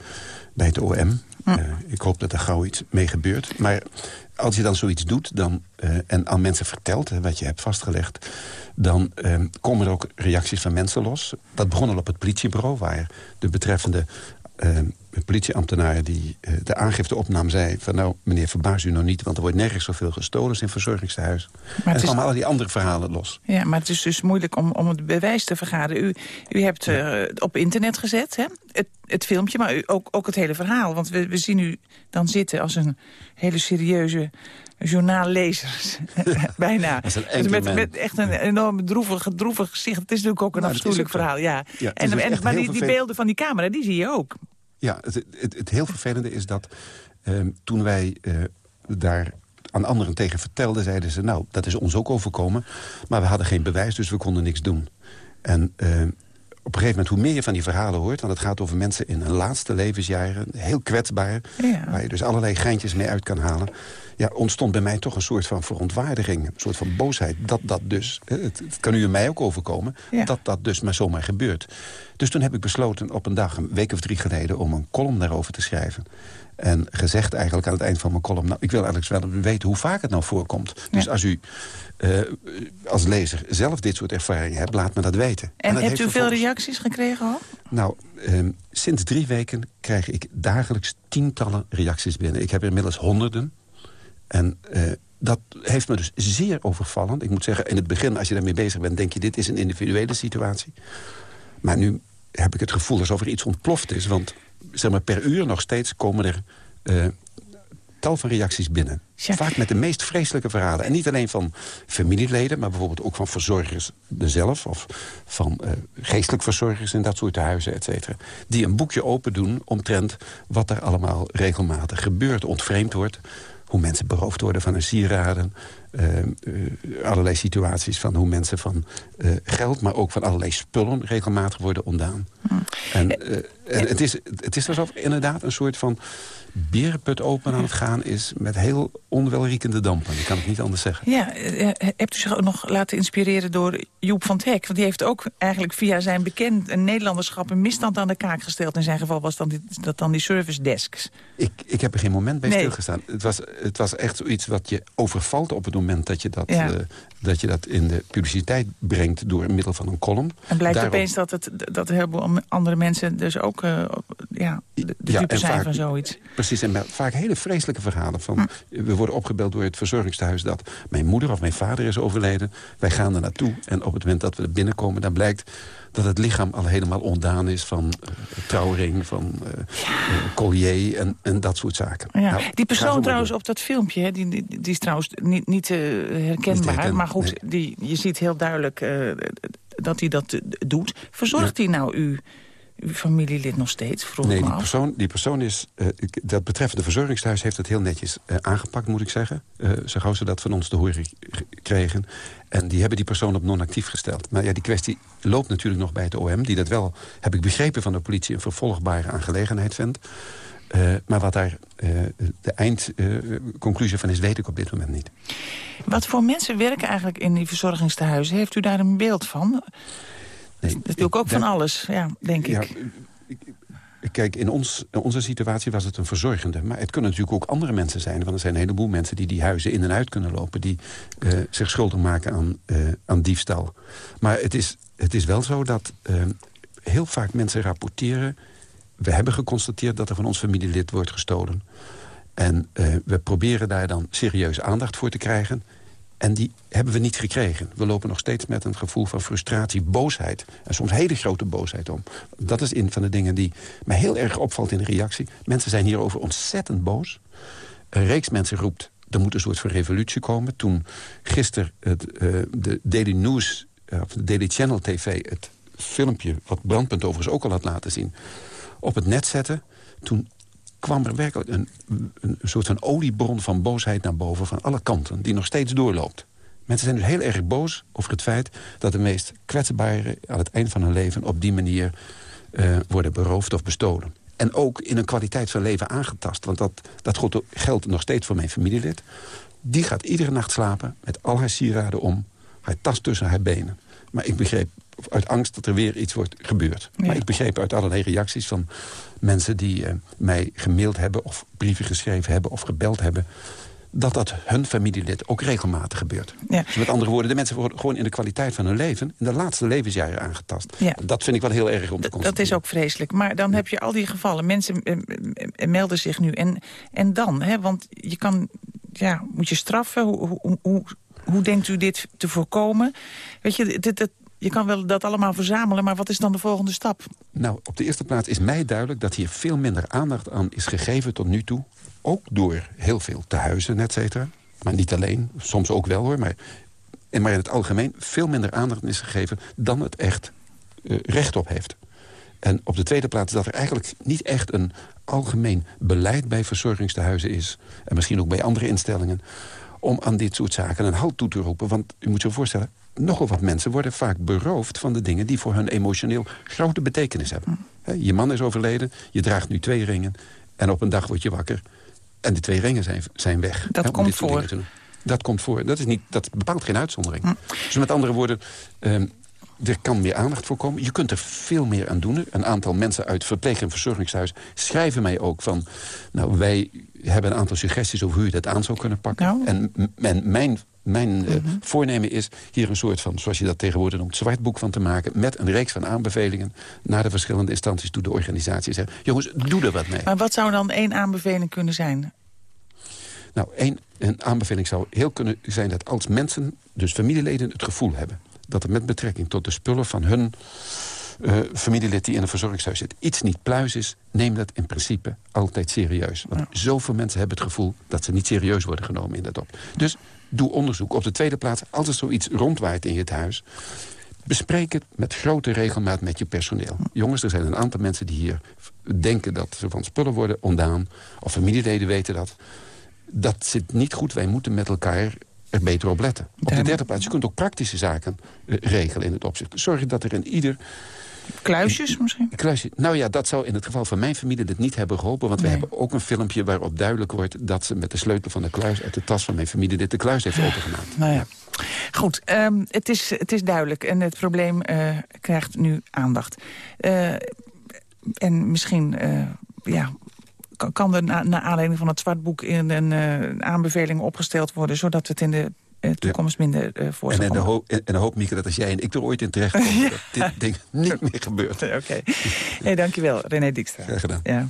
bij het OM. Uh, ik hoop dat er gauw iets mee gebeurt. Maar als je dan zoiets doet dan, uh, en aan mensen vertelt hè, wat je hebt vastgelegd... dan uh, komen er ook reacties van mensen los. Dat begon al op het politiebureau... waar de betreffende uh, politieambtenaar die de aangifte opnam zei... van nou, meneer, verbaas u nou niet... want er wordt nergens zoveel gestolen als in verzorgingstehuis. Maar en kwamen al die andere verhalen los. Ja, maar het is dus moeilijk om, om het bewijs te vergaren. U, u hebt ja. op internet gezet, hè? Het, het filmpje, maar u, ook, ook het hele verhaal. Want we, we zien u dan zitten als een hele serieuze journaallezer. Bijna. Een met, met echt een enorm droevig, droevig gezicht. Het is natuurlijk ook een nou, afschuwelijk verhaal. Ja. ja en, en, maar die, die beelden van die camera, die zie je ook. Ja, het, het, het heel vervelende is dat uh, toen wij uh, daar aan anderen tegen vertelden... zeiden ze, nou, dat is ons ook overkomen. Maar we hadden geen bewijs, dus we konden niks doen. En uh, op een gegeven moment, hoe meer je van die verhalen hoort... want het gaat over mensen in hun laatste levensjaren, heel kwetsbaar... Ja. waar je dus allerlei geintjes mee uit kan halen... Ja, ontstond bij mij toch een soort van verontwaardiging, een soort van boosheid. Dat dat dus, het, het kan u en mij ook overkomen, ja. dat dat dus maar zomaar gebeurt. Dus toen heb ik besloten op een dag, een week of drie geleden... om een column daarover te schrijven. En gezegd eigenlijk aan het eind van mijn column... nou, ik wil eigenlijk wel weten hoe vaak het nou voorkomt. Ja. Dus als u uh, als lezer zelf dit soort ervaringen hebt, laat me dat weten. En, en hebt u veel reacties gekregen al? Nou, um, sinds drie weken krijg ik dagelijks tientallen reacties binnen. Ik heb inmiddels honderden. En uh, dat heeft me dus zeer overvallen. Ik moet zeggen, in het begin, als je daarmee bezig bent... denk je, dit is een individuele situatie. Maar nu heb ik het gevoel alsof er iets ontploft is. Want zeg maar, per uur nog steeds komen er uh, tal van reacties binnen. Ja. Vaak met de meest vreselijke verhalen. En niet alleen van familieleden, maar bijvoorbeeld ook van verzorgers zelf... of van uh, geestelijk verzorgers in dat soort huizen, et cetera. Die een boekje open doen omtrent wat er allemaal regelmatig gebeurt, ontvreemd wordt hoe mensen beroofd worden van hun sieraden. Uh, uh, allerlei situaties van hoe mensen van uh, geld... maar ook van allerlei spullen regelmatig worden ontdaan. Hmm. En, en het, is, het is alsof inderdaad een soort van berenput open aan het gaan is... met heel onwelriekende dampen. Ik kan het niet anders zeggen. Ja, hebt u zich ook nog laten inspireren door Joep van het Hek? Want die heeft ook eigenlijk via zijn bekend een Nederlanderschap... een misstand aan de kaak gesteld. In zijn geval was dan die, dat dan die service desks. Ik, ik heb er geen moment bij nee. stilgestaan. Het was, het was echt zoiets wat je overvalt op het moment dat je dat, ja. uh, dat, je dat in de publiciteit brengt... door middel van een column. En blijkt Daarom... opeens dat, het, dat een heleboel andere mensen dus ook uh, ja, de, de ja, zijn vaak, van zoiets. Precies, en vaak hele vreselijke verhalen. Van, hm. We worden opgebeld door het verzorgingstehuis dat mijn moeder of mijn vader is overleden. Wij gaan er naartoe en op het moment dat we er binnenkomen... dan blijkt dat het lichaam al helemaal ontdaan is van uh, trouwring, van uh, uh, collier en, en dat soort zaken. Ja. Nou, die persoon trouwens door. op dat filmpje, hè, die, die, die is trouwens niet, niet herkenbaar. Niet maar goed, nee. die, je ziet heel duidelijk dat hij dat doet. Verzorgt hij nou u uw familielid nog steeds? Vroeg nee, die persoon, die persoon is... Uh, dat betreffende verzorgingstehuis heeft het heel netjes uh, aangepakt, moet ik zeggen. Uh, zo gauw ze dat van ons te horen kregen. En die hebben die persoon op non-actief gesteld. Maar ja, die kwestie loopt natuurlijk nog bij het OM... die dat wel, heb ik begrepen van de politie... een vervolgbare aangelegenheid vindt. Uh, maar wat daar uh, de eindconclusie uh, van is, weet ik op dit moment niet. Wat voor mensen werken eigenlijk in die verzorgingstehuizen? Heeft u daar een beeld van? Dat ik ook van alles, ja, denk ja, ik. Kijk, in, ons, in onze situatie was het een verzorgende. Maar het kunnen natuurlijk ook andere mensen zijn. Want er zijn een heleboel mensen die die huizen in en uit kunnen lopen... die uh, zich schuldig maken aan, uh, aan diefstal. Maar het is, het is wel zo dat uh, heel vaak mensen rapporteren... we hebben geconstateerd dat er van ons familielid wordt gestolen. En we proberen daar dan serieus aandacht voor te krijgen... En die hebben we niet gekregen. We lopen nog steeds met een gevoel van frustratie, boosheid. En soms hele grote boosheid om. Dat is een van de dingen die mij heel erg opvalt in de reactie. Mensen zijn hierover ontzettend boos. Een reeks mensen roept, er moet een soort van revolutie komen. Toen gisteren uh, de Daily News, uh, of de Daily Channel TV... het filmpje, wat Brandpunt overigens ook al had laten zien... op het net zetten, toen kwam er werkelijk een, een, soort van oliebron van boosheid naar boven... van alle kanten, die nog steeds doorloopt. Mensen zijn dus heel erg boos over het feit... dat de meest kwetsbaren aan het eind van hun leven... op die manier eh, worden beroofd of bestolen. En ook in een kwaliteit van leven aangetast. Want dat, dat geldt nog steeds voor mijn familielid. Die gaat iedere nacht slapen met al haar sieraden om. Haar tas tussen haar benen. Maar ik begreep uit angst dat er weer iets wordt gebeurd. Maar ik begreep uit allerlei reacties van mensen die eh, mij gemaild hebben... of brieven geschreven hebben of gebeld hebben dat dat hun familielid ook regelmatig gebeurt. Ja. Dus met andere woorden, de mensen worden gewoon in de kwaliteit van hun leven... in de laatste levensjaren aangetast. Ja. Dat vind ik wel heel erg om te Dat is ook vreselijk. Maar dan heb je al die gevallen. Mensen eh, eh, melden zich nu. En, en dan? Hè? Want je kan... Ja, moet je straffen? Hoe, hoe, hoe, hoe denkt u dit te voorkomen? Weet je, dit, dit, je kan wel dat allemaal verzamelen... maar wat is dan de volgende stap? Nou, op de eerste plaats is mij duidelijk... dat hier veel minder aandacht aan is gegeven tot nu toe. Ook door heel veel tehuizen, et cetera. Maar niet alleen, soms ook wel hoor. Maar, en maar in het algemeen veel minder aandacht is gegeven... dan het echt eh, recht op heeft. En op de tweede plaats dat er eigenlijk niet echt een algemeen beleid bij verzorgingstehuizen is. En misschien ook bij andere instellingen. Om aan dit soort zaken een halt toe te roepen. Want u moet zich voorstellen, nogal wat mensen worden vaak beroofd van de dingen... die voor hun emotioneel grote betekenis hebben. Hè, Je man is overleden, je draagt nu twee ringen... en op een dag word je wakker en de twee ringen zijn, zijn weg. Dat hè, komt voor. Dat komt voor. Dat, is niet, dat bepaalt geen uitzondering. Dus met andere woorden, ehm, er kan meer aandacht voor komen. Je kunt er veel meer aan doen. Een aantal mensen uit verpleeg- en verzorgingshuis schrijven mij ook van... nou, wij hebben een aantal suggesties over hoe je dat aan zou kunnen pakken. En, en mijn, mijn eh, voornemen is hier een soort van, zoals je dat tegenwoordig noemt... zwartboek van te maken met een reeks van aanbevelingen... naar de verschillende instanties toe, de organisatie. Zeggen, jongens, doe er wat mee. Maar wat zou dan één aanbeveling kunnen zijn? Nou, één, een aanbeveling zou heel kunnen zijn dat als mensen, dus familieleden, het gevoel hebben... dat er met betrekking tot de spullen van hun eh, familielid die in een verzorgingshuis zit... iets niet pluis is, neem dat in principe altijd serieus. Want zoveel mensen hebben het gevoel dat ze niet serieus worden genomen in dat op. Dus doe onderzoek. Op de tweede plaats, als er zoiets rondwaait in je huis... bespreek het met grote regelmaat met je personeel. Jongens, er zijn een aantal mensen die hier denken dat ze van spullen worden ontdaan... of familieleden weten dat dat zit niet goed. Wij moeten met elkaar er beter op letten. Op de derde plaats, je kunt ook praktische zaken eh, regelen in het opzicht. Zorg dat er in ieder... Kluisjes misschien? Kluisje. Nou ja, dat zou in het geval van mijn familie dit niet hebben geholpen. Want we hebben ook een filmpje waarop duidelijk wordt... dat ze met de sleutel van de kluis uit de tas van mijn familie... dit de kluis heeft opengemaakt. Nou ja. Goed, ehm, het, is, het is duidelijk. En het probleem eh, krijgt nu aandacht. Eh, en misschien... ja, kan- er na, naar aanleiding van het zwartboek... in een eh, aanbeveling opgesteld worden... zodat het in de eh, toekomst minder voor En in de, komen? hoop, en, en de hoop, Mieke, dat als jij en ik er ooit in terechtkomen... dat dit ding niet meer gebeurt. Oké. Nee, dankjewel, René Dijkstra. Graag gedaan. Ja.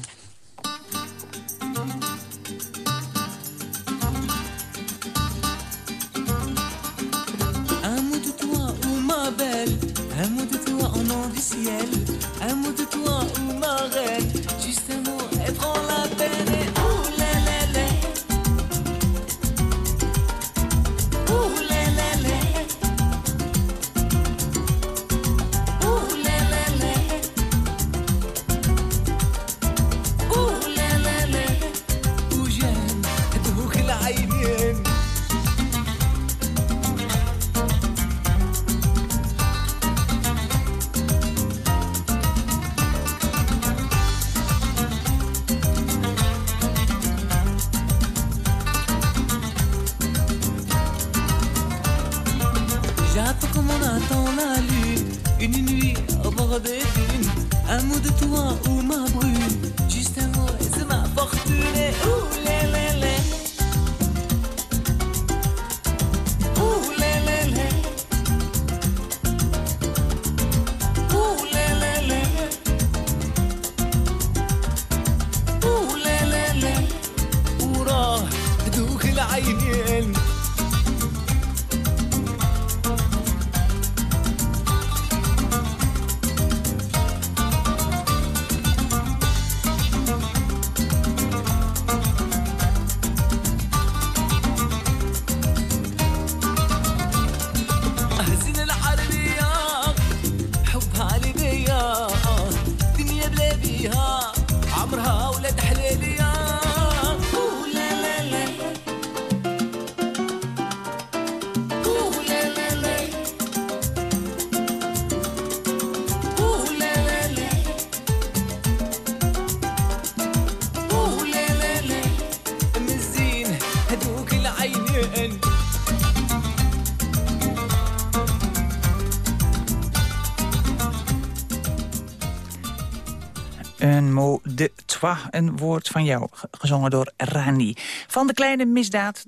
Een woord van jou, gezongen door Rani. Van de kleine misdaad,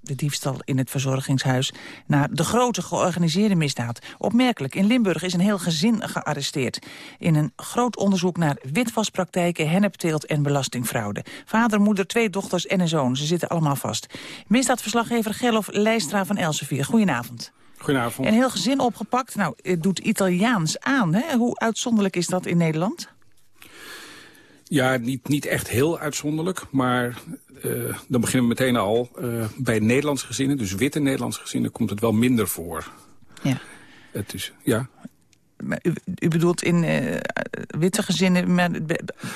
de diefstal in het verzorgingshuis... naar de grote georganiseerde misdaad. Opmerkelijk, in Limburg is een heel gezin gearresteerd. In een groot onderzoek naar witwaspraktijken, hennepteelt en belastingfraude. Vader, moeder, twee dochters en een zoon. Ze zitten allemaal vast. Misdaadverslaggever Gerlof Leistra van Elsevier. Goedenavond. Goedenavond. Een heel gezin opgepakt. Nou, het doet Italiaans aan. Hè? Hoe uitzonderlijk is dat in Nederland? Ja, niet, niet echt heel uitzonderlijk, maar uh, dan beginnen we meteen al. Uh, bij Nederlandse gezinnen, dus witte Nederlandse gezinnen, komt het wel minder voor. Ja. Het is, ja. U, u bedoelt in uh, witte gezinnen, maar,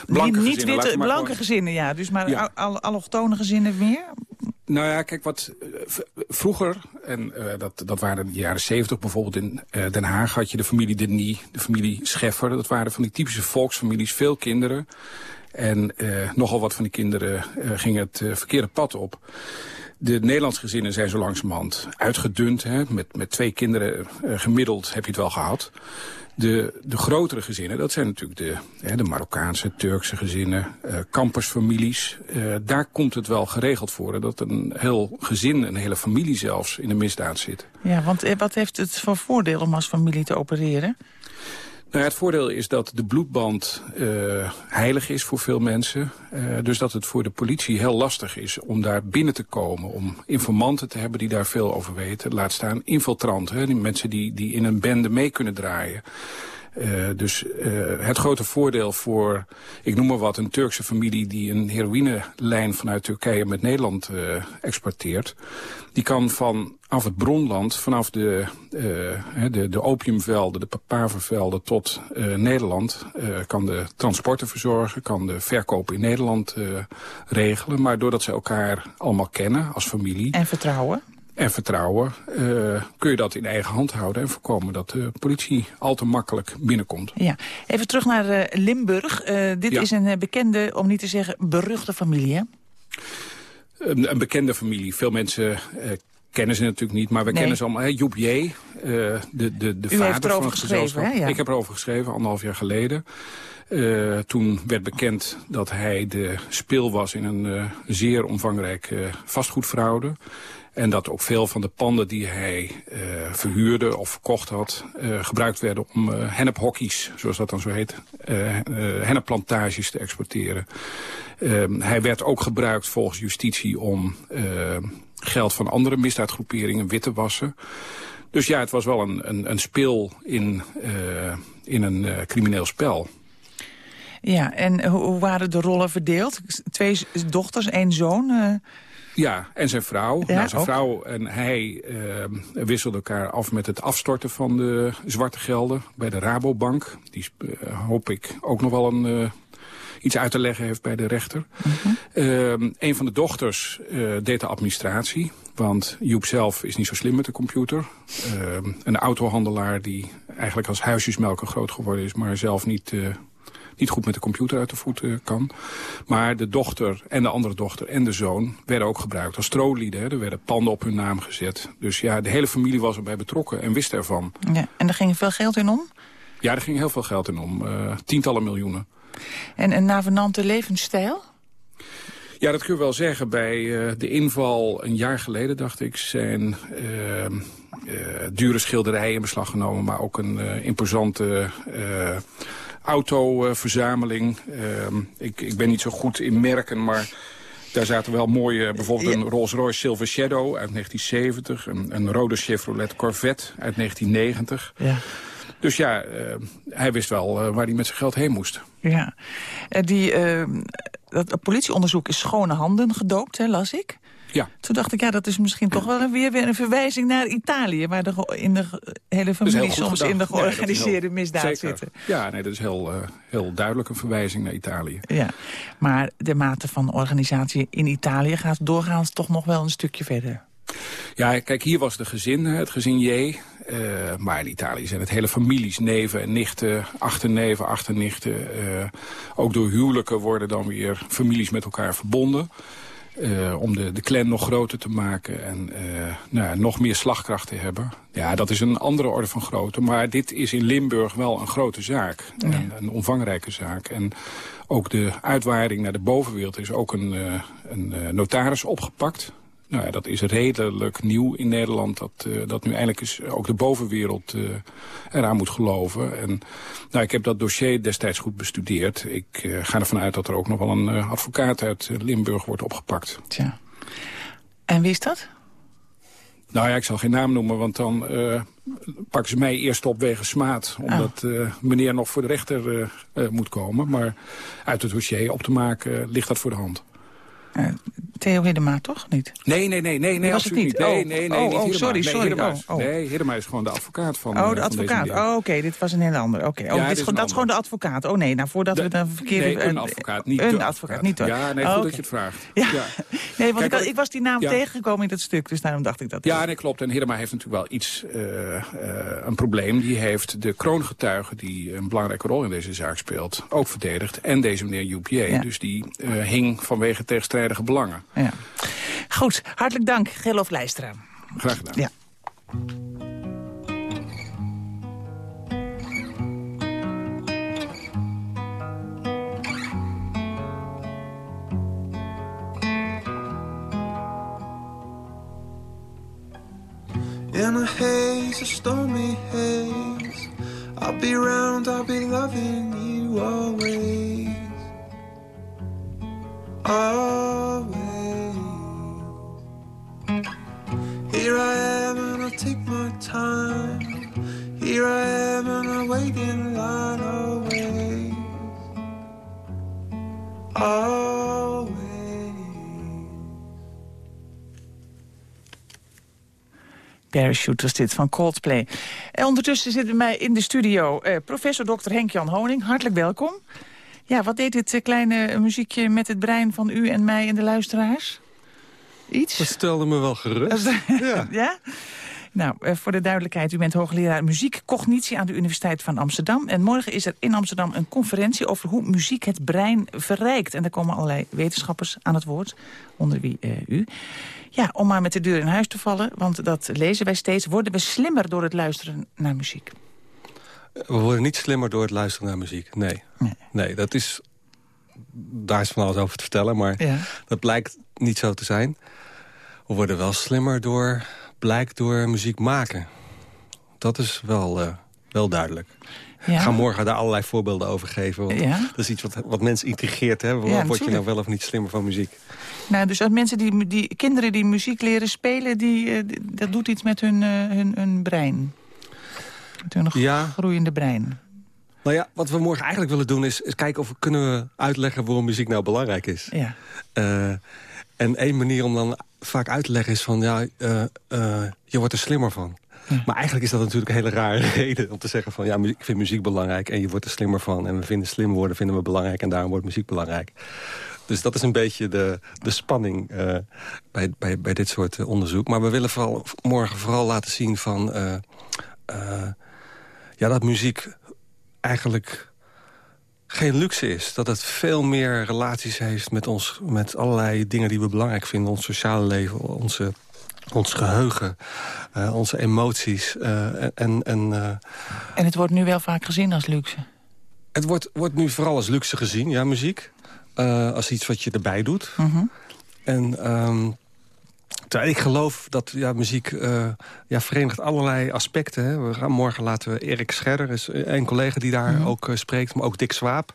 blanke niet, gezinnen, witte, blanke gewoon- gezinnen, ja. Dus maar Ja. al, allochtone gezinnen meer? Nou ja, kijk, wat eh, vroeger, en eh, dat, dat waren de jaren zeventig bijvoorbeeld in eh, Den Haag, had je de familie Denis, de familie Scheffer. Dat waren van die typische volksfamilies, veel kinderen. En eh, nogal wat van die kinderen eh, gingen het eh, verkeerde pad op. De Nederlandse gezinnen zijn zo langzamerhand uitgedund. Hè? Met, met twee kinderen eh, gemiddeld heb je het wel gehad. De, de grotere gezinnen, dat zijn natuurlijk de, hè, de Marokkaanse, Turkse gezinnen, eh kampersfamilies. Eh, daar komt het wel geregeld voor dat een heel gezin, een hele familie zelfs, in de misdaad zit. Ja, want eh, wat heeft het voor voordeel om als familie te opereren? Nou, ja, het voordeel is dat de bloedband eh, heilig is voor veel mensen. Eh, dus dat het voor de politie heel lastig is om daar binnen te komen. Om informanten te hebben die daar veel over weten. Laat staan infiltranten, die mensen die, die in een bende mee kunnen draaien. Eh, dus eh, het grote voordeel voor, ik noem maar wat, een Turkse familie die een heroïnelijn vanuit Turkije met Nederland eh, exporteert. Die kan vanaf het bronland, vanaf de, de, de opiumvelden, de papavervelden tot Nederland, kan de transporten verzorgen, kan de verkoop in Nederland regelen. Maar doordat ze elkaar allemaal kennen als familie En vertrouwen? En vertrouwen, eh, kun je dat in eigen hand houden en voorkomen dat de politie al te makkelijk binnenkomt. Ja. Even terug naar eh, Limburg. Eh, dit Ja. is een bekende, om niet te zeggen beruchte familie, hè? Een, een bekende familie. Veel mensen kennen ze natuurlijk niet, maar we Nee. kennen ze allemaal. Hè? Joep J., de, de, de U vader heeft erover van het gezelschap. hè? Ja. Ik heb erover geschreven, anderhalf jaar geleden. Toen werd bekend dat hij de speel was in een zeer omvangrijke vastgoedfraude. En dat ook veel van de panden die hij eh, verhuurde of verkocht had... eh, gebruikt werden om eh hennephockeys, zoals dat dan zo heet... hennepplantages te exporteren. Ehm, hij werd ook gebruikt volgens justitie om geld van andere misdaadgroeperingen wit te wassen. Dus ja, het was wel een, een, een speel in, in een crimineel spel. Ja, en hoe waren de rollen verdeeld? Twee dochters, één zoon. Ja, en zijn vrouw. Ja, nou, zijn ook. vrouw en hij eh, wisselden elkaar af met het afstorten van de zwarte gelden bij de Rabobank. Die eh, hoop ik ook nog wel een, eh, iets uit te leggen heeft bij de rechter. Ehm, een van de dochters eh, deed de administratie. Want Joep zelf is niet zo slim met de computer. Ehm, een autohandelaar die eigenlijk als huisjesmelker groot geworden is... maar zelf niet, niet goed met de computer uit de voet eh, kan. Maar de dochter en de andere dochter en de zoon werden ook gebruikt als stroolieden. hè. Er werden panden op hun naam gezet. Dus ja, de hele familie was erbij betrokken en wist ervan. ja. En er ging veel geld in om? Ja, er ging heel veel geld in om. eh, tientallen miljoenen. En een navenante levensstijl? Ja, dat kun je wel zeggen. Bij eh, de inval een jaar geleden, dacht ik, zijn dure schilderijen in beslag genomen. Maar ook een imposante autoverzameling. Ehm, ik, ik ben niet zo goed in merken, maar daar zaten wel mooie... Bijvoorbeeld een Rolls-Royce Silver Shadow uit 1970. Een, een rode Chevrolet Corvette uit 1990. Ja. Dus ja, eh, hij wist wel eh, waar hij met zijn geld heen moest. Ja. Eh, die, eh, dat dat politieonderzoek is schone handen gedoopt, hè, las ik. Ja. Toen dacht ik, ja, dat is misschien toch wel weer, weer een verwijzing naar Italië... waar de, in de hele familie soms in de Nee, georganiseerde heel- misdaad zeker. zitten. Ja, nee, dat is heel, eh, heel duidelijk een verwijzing naar Italië. Ja, maar de mate van organisatie in Italië gaat doorgaans toch nog wel een stukje verder. Ja, kijk, hier was de gezin, het gezin J. eh, maar in Italië zijn het hele families, neven en nichten, achterneven, achternichten. eh, ook door huwelijken worden dan weer families met elkaar verbonden. Uh, om de, de clan nog groter te maken en uh, nou, nog meer slagkracht te hebben. Ja, dat is een andere orde van grootte. Maar dit is in Limburg wel een grote zaak. Ja. Een, een omvangrijke zaak. En ook de uitwaarding naar de bovenwereld is ook een, uh, een notaris opgepakt. Nou ja, dat is redelijk nieuw in Nederland. Dat, uh, dat nu eindelijk eens ook de bovenwereld uh, eraan moet geloven. En nou, ik heb dat dossier destijds goed bestudeerd. Ik uh, ga ervan uit dat er ook nog wel een advocaat uit Limburg wordt opgepakt. Tja. En wie is dat? Nou ja, ik zal geen naam noemen, want dan pakken ze mij eerst op wegens smaad. Omdat oh. meneer nog voor de rechter moet komen. Maar uit het dossier op te maken ligt dat voor de hand. Uh, Theo Hiddema, toch niet? Nee, nee, nee, nee, nee was het niet. Nee, oh, nee, nee, oh, oh, sorry, nee, sorry. Oh, oh. Nee, Hiddema is gewoon de advocaat van Oh, de deze advocaat. Oh, oké, dit was een hele andere. Oké, oh, dat is gewoon de advocaat. Oh nee, nou voordat we dan verkeerde... Nee, een advocaat, niet Een advocaat, niet hoor. Ja, nee, goed dat je het vraagt. Ja. Nee, want ik, ik was die naam tegengekomen in dat stuk, dus daarom dacht ik dat. Ja, nee, klopt. En Hiddema heeft natuurlijk wel iets, eh, eh, een probleem. Die heeft de kroongetuige die een belangrijke rol in deze zaak speelt, ook verdedigd. En deze meneer Joep. Dus die eh, hing vanwege tegenstrijdige belangen. Ja. Goed, hartelijk dank, Gerlof Leistra. Graag gedaan. Ja. In a haze, a stormy haze. I'll be round, I'll be loving you always. Always. Here I am and I take my time. Here I am and I wait in line always. Always. Parachute was dit van Coldplay. En ondertussen zit bij mij in de studio eh, professor Dr. Henk-Jan Honing. Hartelijk welkom. Ja, wat deed dit eh, kleine muziekje met het brein van u en mij en de luisteraars? Iets? Dat stelde me wel gerust. ja. ja? Nou, eh, voor de duidelijkheid, u bent hoogleraar muziekcognitie aan de Universiteit van Amsterdam. En morgen is er in Amsterdam een conferentie over hoe muziek het brein verrijkt. En daar komen allerlei wetenschappers aan het woord, onder wie eh, u. Ja, om maar met de deur in huis te vallen, want dat lezen wij steeds. Worden we slimmer door het luisteren naar muziek? We worden niet slimmer door het luisteren naar muziek. Nee. Nee, dat is... Daar is van alles over te vertellen, maar Ja. dat blijkt niet zo te zijn. We worden wel slimmer door... Blijkt door muziek maken. Dat is wel, eh, wel duidelijk. Ja. Ik ga morgen daar allerlei voorbeelden over geven. Want Ja. dat is iets wat, wat mensen intrigeert. Hè? Word je nou wel of niet slimmer van muziek? Nou, dus als mensen die, die kinderen die muziek leren spelen, die, eh, dat doet iets met hun, eh, hun, hun brein. Met hun Ja. groeiende brein. Nou ja, wat we morgen eigenlijk willen doen is, is kijken of we kunnen we uitleggen waarom muziek nou belangrijk is. Ja. Eh, en één manier om dan vaak uit te leggen is van, ja, eh, eh, je wordt er slimmer van. Maar eigenlijk is dat natuurlijk een hele rare reden om te zeggen van... ja, ik vind muziek belangrijk en je wordt er slimmer van. En we vinden slim worden vinden we belangrijk en daarom wordt muziek belangrijk. Dus dat is een beetje de, de spanning bij, bij, bij dit soort onderzoek. Maar we willen vooral, morgen vooral laten zien van... ja, dat muziek eigenlijk geen luxe is. Dat het veel meer relaties heeft met, ons, met allerlei dingen die we belangrijk vinden. Ons sociale leven, onze, ons geheugen, eh, onze emoties. eh, en, en, eh, En het wordt nu wel vaak gezien als luxe. het wordt, wordt nu vooral als luxe gezien, ja, muziek. Als iets wat je erbij doet. Mhm. En ehm, terwijl ik geloof dat ja, muziek eh, ja, verenigt allerlei aspecten. Hè. We gaan morgen laten we Erik Scherder, is een collega die daar ook eh, spreekt, maar ook Dick Swaap.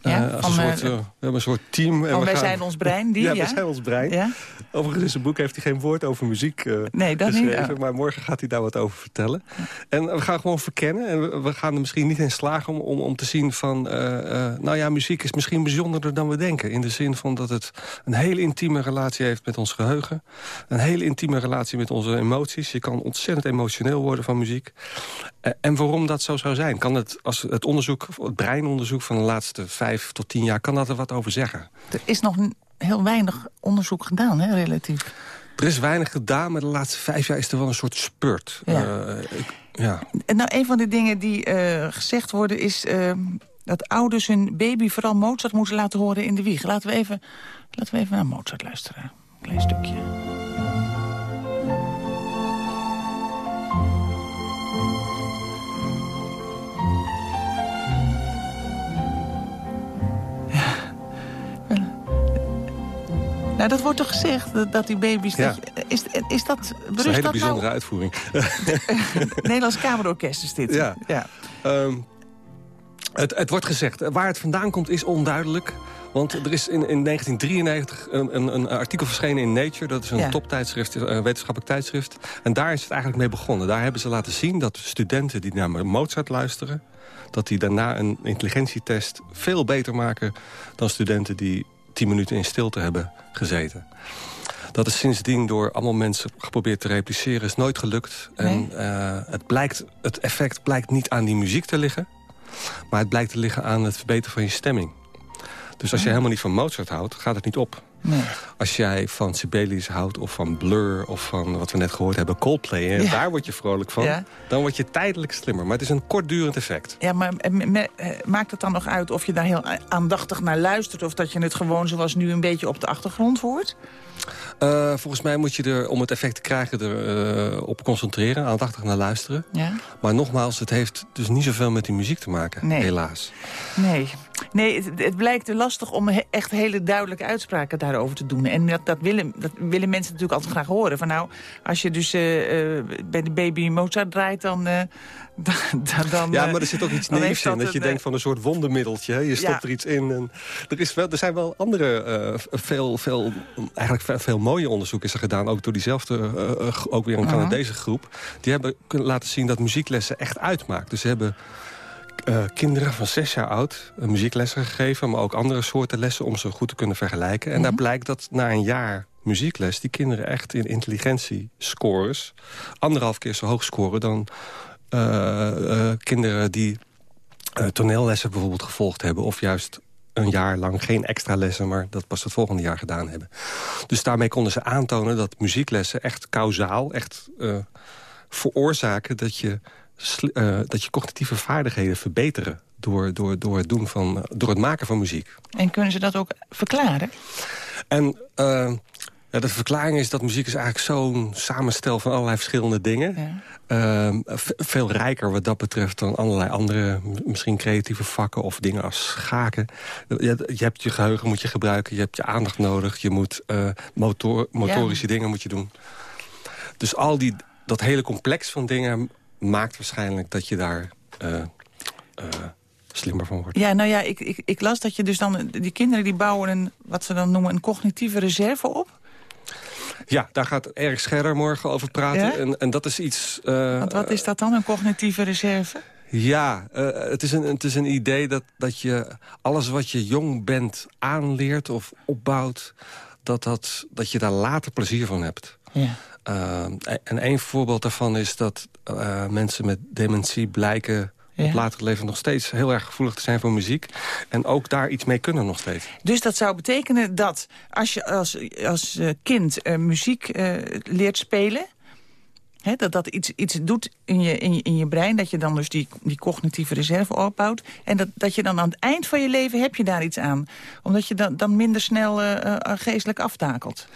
Ja, Eh, als van, een eh, soort, eh, we hebben een soort team. en we Wij gaan- zijn ons brein, die, ja, ja? wij zijn ons brein. Ja? Overigens in zijn boek heeft hij geen woord over muziek Nee, dat niet, geschreven. ja. Maar morgen gaat hij daar wat over vertellen. En we gaan gewoon verkennen. En we, we gaan er misschien niet in slagen om, om, om te zien van... nou ja, muziek is misschien bijzonderder dan we denken. In de zin van dat het een hele intieme relatie heeft met ons geheugen. Een hele intieme relatie met onze emoties. Je kan ontzettend emotioneel worden van muziek. En waarom dat zo zou zijn? Kan het, als het onderzoek, het breinonderzoek van de laatste vijf tot tien jaar... kan dat er wat over zeggen? Er is nog heel weinig onderzoek gedaan, hè, relatief. Er is weinig gedaan, maar de laatste vijf jaar is er wel een soort spurt. Ja. Ik- ja. En nou, een van de dingen die eh, gezegd worden is... eh, dat ouders hun baby vooral Mozart moeten laten horen in de wieg. Laten we even, laten we even naar Mozart luisteren. Een klein stukje. Nou, dat wordt toch gezegd, dat, die baby's... Ja. Dat je- is, is dat, Dat is een hele dat bijzondere nou... uitvoering. Nederlands Kamerorkest is dit. Ja. ja. Ehm, het, het wordt gezegd. Waar het vandaan komt is onduidelijk. Want er is in, in 1993 een, een, een artikel verschenen in Nature. Dat is een Ja. toptijdschrift, een wetenschappelijk tijdschrift. En daar is het eigenlijk mee begonnen. Daar hebben ze laten zien dat studenten die naar Mozart luisteren... dat die daarna een intelligentietest veel beter maken... dan studenten die tien minuten in stilte hebben gezeten. Dat is sindsdien door allemaal mensen geprobeerd te repliceren. is nooit gelukt. En eh, het, blijkt, het effect blijkt niet aan die muziek te liggen... maar het blijkt te liggen aan het verbeteren van je stemming. Dus als je helemaal niet van Mozart houdt, gaat het niet op. Nee. Als jij van Sibelius houdt of van Blur of van wat we net gehoord hebben, Coldplay... en Ja. daar word je vrolijk van, Ja. dan word je tijdelijk slimmer. Maar het is een kortdurend effect. Ja, maar eh, eh, maakt het dan nog uit of je daar heel aandachtig naar luistert... of dat je het gewoon zoals nu een beetje op de achtergrond hoort? Eh, volgens mij moet je er, om het effect te krijgen, er, op concentreren. Aandachtig naar luisteren. Ja. Maar nogmaals, het heeft dus niet zoveel met die muziek te maken, Nee. helaas. Nee, nee het, het blijkt lastig om he- echt hele duidelijke uitspraken daarover te doen. En dat, dat, willen, dat willen mensen natuurlijk altijd graag horen. Van nou, als je dus eh, eh, bij de baby Mozart draait, dan... eh, dan, Ja, maar er zit ook iets heeft in. dat Dat je denkt van een soort wondermiddeltje. hè. Je stopt Ja. er iets in. En er, is wel, er zijn wel andere, veel, veel, eigenlijk veel, veel mooie onderzoek is er gedaan. Ook door diezelfde, ook weer een Mhm. Canadese groep. Die hebben kunnen laten zien dat muzieklessen echt uitmaakt. Dus ze hebben eh, kinderen van zes jaar oud een muzieklessen gegeven... maar ook andere soorten lessen om ze goed te kunnen vergelijken. En daar blijkt dat na een jaar muziekles... die kinderen echt in intelligentiescores... anderhalf keer zo hoog scoren dan eh, eh, kinderen die eh, toneellessen bijvoorbeeld gevolgd hebben... of juist een jaar lang geen extra lessen... maar dat pas het volgende jaar gedaan hebben. Dus daarmee konden ze aantonen dat muzieklessen echt kausaal... echt eh, veroorzaken dat je, eh, dat je cognitieve vaardigheden verbeteren... Door, door, door, het doen van, door het maken van muziek. En kunnen ze dat ook verklaren? En eh, ja, de verklaring is dat muziek is eigenlijk zo'n samenstel van allerlei verschillende dingen. Ehm, veel rijker wat dat betreft dan allerlei andere, misschien creatieve vakken of dingen als schaken. Je, je hebt je geheugen moet je gebruiken, je hebt je aandacht nodig, je moet eh, motor, motorische dingen moet je doen. Dus al die, dat hele complex van dingen maakt waarschijnlijk dat je daar eh, eh, slimmer van wordt. Ja, nou ja, ik, ik, ik las dat je dus dan... Die kinderen die bouwen een, wat ze dan noemen, een cognitieve reserve op. Ja, daar gaat Erik Scherder morgen over praten. Ja? En, en dat is iets... eh, Want wat is dat dan, een cognitieve reserve? Ja, het, is een, het is een idee dat, dat je alles wat je jong bent aanleert of opbouwt... dat, dat, dat je daar later plezier van hebt. Ja. En één voorbeeld daarvan is dat eh, mensen met dementie blijken... Ja. op later leven nog steeds heel erg gevoelig te zijn voor muziek. En ook daar iets mee kunnen nog steeds. Dus dat zou betekenen dat als je als, als eh, kind eh, muziek leert spelen... Dat dat iets, iets doet in je, in, je, in je brein, dat je dan dus die, die cognitieve reserve opbouwt. En dat, dat je dan aan het eind van je leven heb je daar iets aan. Omdat je dan, dan minder snel geestelijk aftakelt.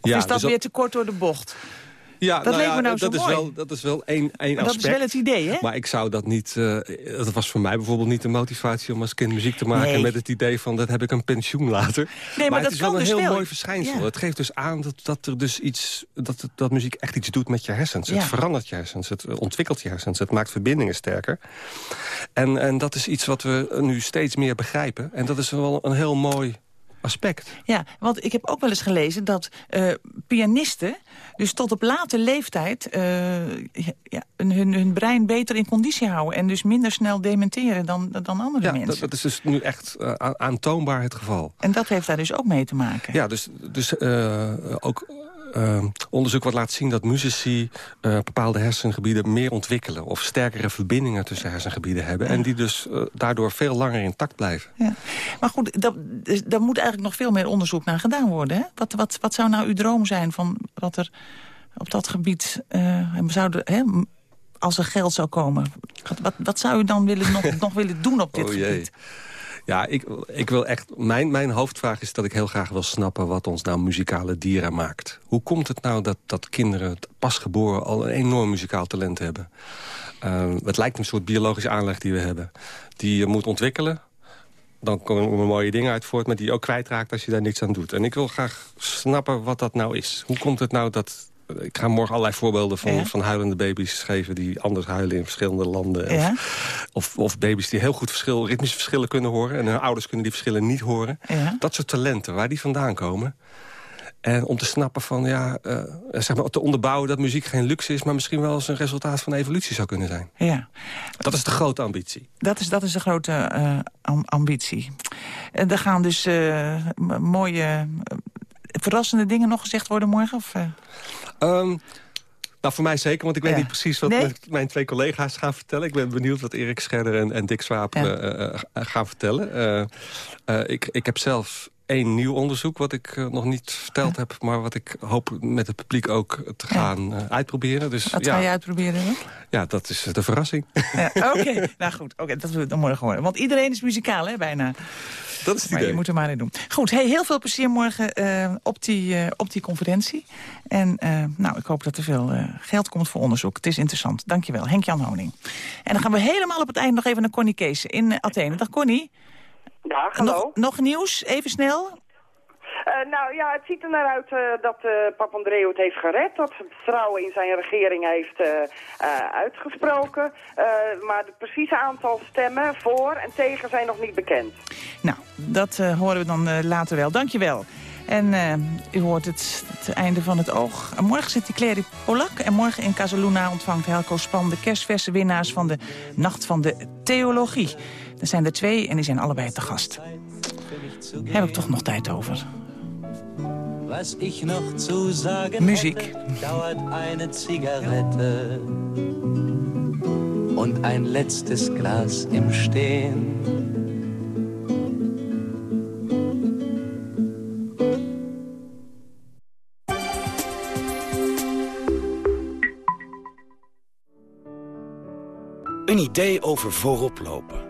Of Ja, is dat dus dat- weer te kort door de bocht? Ja, Dat leek ja, me nou dat zo is mooi. Wel, dat is wel één, één Maar dat is aspect. wel het idee, hè? Maar ik zou dat niet... eh, dat was voor mij bijvoorbeeld niet de motivatie om als kind muziek te maken... Nee. met het idee van dat heb ik een pensioen later. maar het dat is wel kan een dus heel wel. mooi verschijnsel. Ja. Het geeft dus aan dat, dat er dus iets... Dat, dat muziek echt iets doet met je hersens. Ja. Het verandert je hersens, het ontwikkelt je hersens... het maakt verbindingen sterker. En, en dat is iets wat we nu steeds meer begrijpen. En dat is wel een heel mooi aspect. Ja, want ik heb ook wel eens gelezen dat eh, pianisten... dus tot op late leeftijd eh, ja, hun, hun brein beter in conditie houden... en dus minder snel dementeren dan, dan andere Ja, mensen. dat, dat is dus nu echt a- aantoonbaar het geval. En dat heeft daar dus ook mee te maken. Ja, dus, dus eh, ook eh, onderzoek wat laat zien dat muzici eh, bepaalde hersengebieden meer ontwikkelen. Of sterkere verbindingen tussen hersengebieden hebben. En die dus eh, daardoor veel langer intact blijven. Ja. Maar goed, dat, dus daar moet eigenlijk nog veel meer onderzoek naar gedaan worden. Hè? Wat, wat, wat zou nou uw droom zijn van wat er op dat gebied... eh, zouden, hè, als er geld zou komen. Wat, wat, wat zou u dan willen, nog, nog willen doen op dit Oh, jee. Ja, ik, ik wil echt. Mijn, mijn hoofdvraag is dat ik heel graag wil snappen wat ons nou muzikale dieren maakt. Hoe komt het nou dat, dat kinderen pasgeboren al een enorm muzikaal talent hebben? Uh, het lijkt een soort biologische aanleg die we hebben. Die je moet ontwikkelen. Dan komen er mooie dingen uit voort, maar die je ook kwijtraakt als je daar niks aan doet. En ik wil graag snappen wat dat nou is. Hoe komt het nou dat ik ga morgen allerlei voorbeelden van, Ja. van huilende baby's geven... die anders huilen in verschillende landen. Ja. Of, of, of baby's die heel goed verschil, ritmische verschillen kunnen horen... en hun ouders kunnen die verschillen niet horen. Ja. Dat soort talenten, waar die vandaan komen. En om te snappen van, ja, eh, zeg maar, te onderbouwen dat muziek geen luxe is... maar misschien wel eens een resultaat van evolutie zou kunnen zijn. Ja. Dat is de grote ambitie. Dat is, dat is de grote eh, am- ambitie. En er gaan dus eh, mooie, eh, verrassende dingen nog gezegd worden morgen? Of, eh? Ehm, nou, voor mij zeker, want ik weet Ja. niet precies wat Nee. mijn- twee collega's gaan vertellen. Ik ben benieuwd wat Erik Scherder en, en Dick Swaap Ja. eh, eh, gaan vertellen. Eh, ik, ik heb zelf één nieuw onderzoek wat ik eh, nog niet verteld heb... maar wat ik hoop met het publiek ook te gaan eh, uitproberen. Dus, Wat ja, ga je uitproberen? ja, dat is de verrassing. Ja, Oké, nou goed. Oké, dat we dan morgen horen. Want iedereen is muzikaal, hè, bijna. Dat is het Maar je moet er maar in doen. Goed, hey, heel veel plezier morgen eh, op, die, op die conferentie. En nou, ik hoop dat er veel geld komt voor onderzoek. Het is interessant. Dankjewel, Henk-Jan Honing. En dan gaan we helemaal op het eind nog even naar Connie Kees in Athene. Dag Connie. Hallo. Nog, nog nieuws, even snel. Eh, nou ja, het ziet er naar uit eh, dat eh Papandreou het heeft gered. Dat het vertrouwen in zijn regering heeft uitgesproken. Maar het precieze aantal stemmen voor en tegen zijn nog niet bekend. Nou, dat horen we dan later wel. Dankjewel. En u hoort het, het einde van het oog. En morgen zit die Clary Polak. En morgen in Casaluna ontvangt Helco Span de kerstverse winnaars van de Nacht van de Theologie. Er zijn er twee en die zijn allebei te gast. Heb ik toch nog tijd over. Zigarette und ein letztes Glas im Stehen. Een idee over vooroplopen.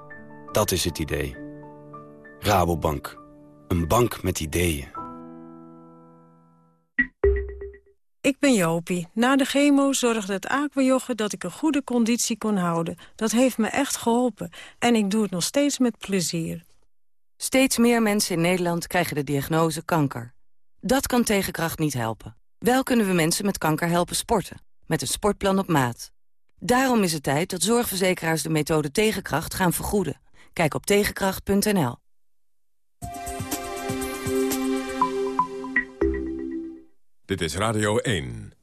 Dat is het idee. Rabobank. Een bank met ideeën. Ik ben Jopie. Na de chemo zorgde het aquajoggen dat ik een goede conditie kon houden. Dat heeft me echt geholpen. En ik doe het nog steeds met plezier. Steeds meer mensen in Nederland krijgen de diagnose kanker. Dat kan Tegenkracht niet helpen. Wel kunnen we mensen met kanker helpen sporten. Met een sportplan op maat. Daarom is het tijd dat zorgverzekeraars de methode Tegenkracht gaan vergoeden. Kijk op tegenkracht.nl. Dit is Radio 1.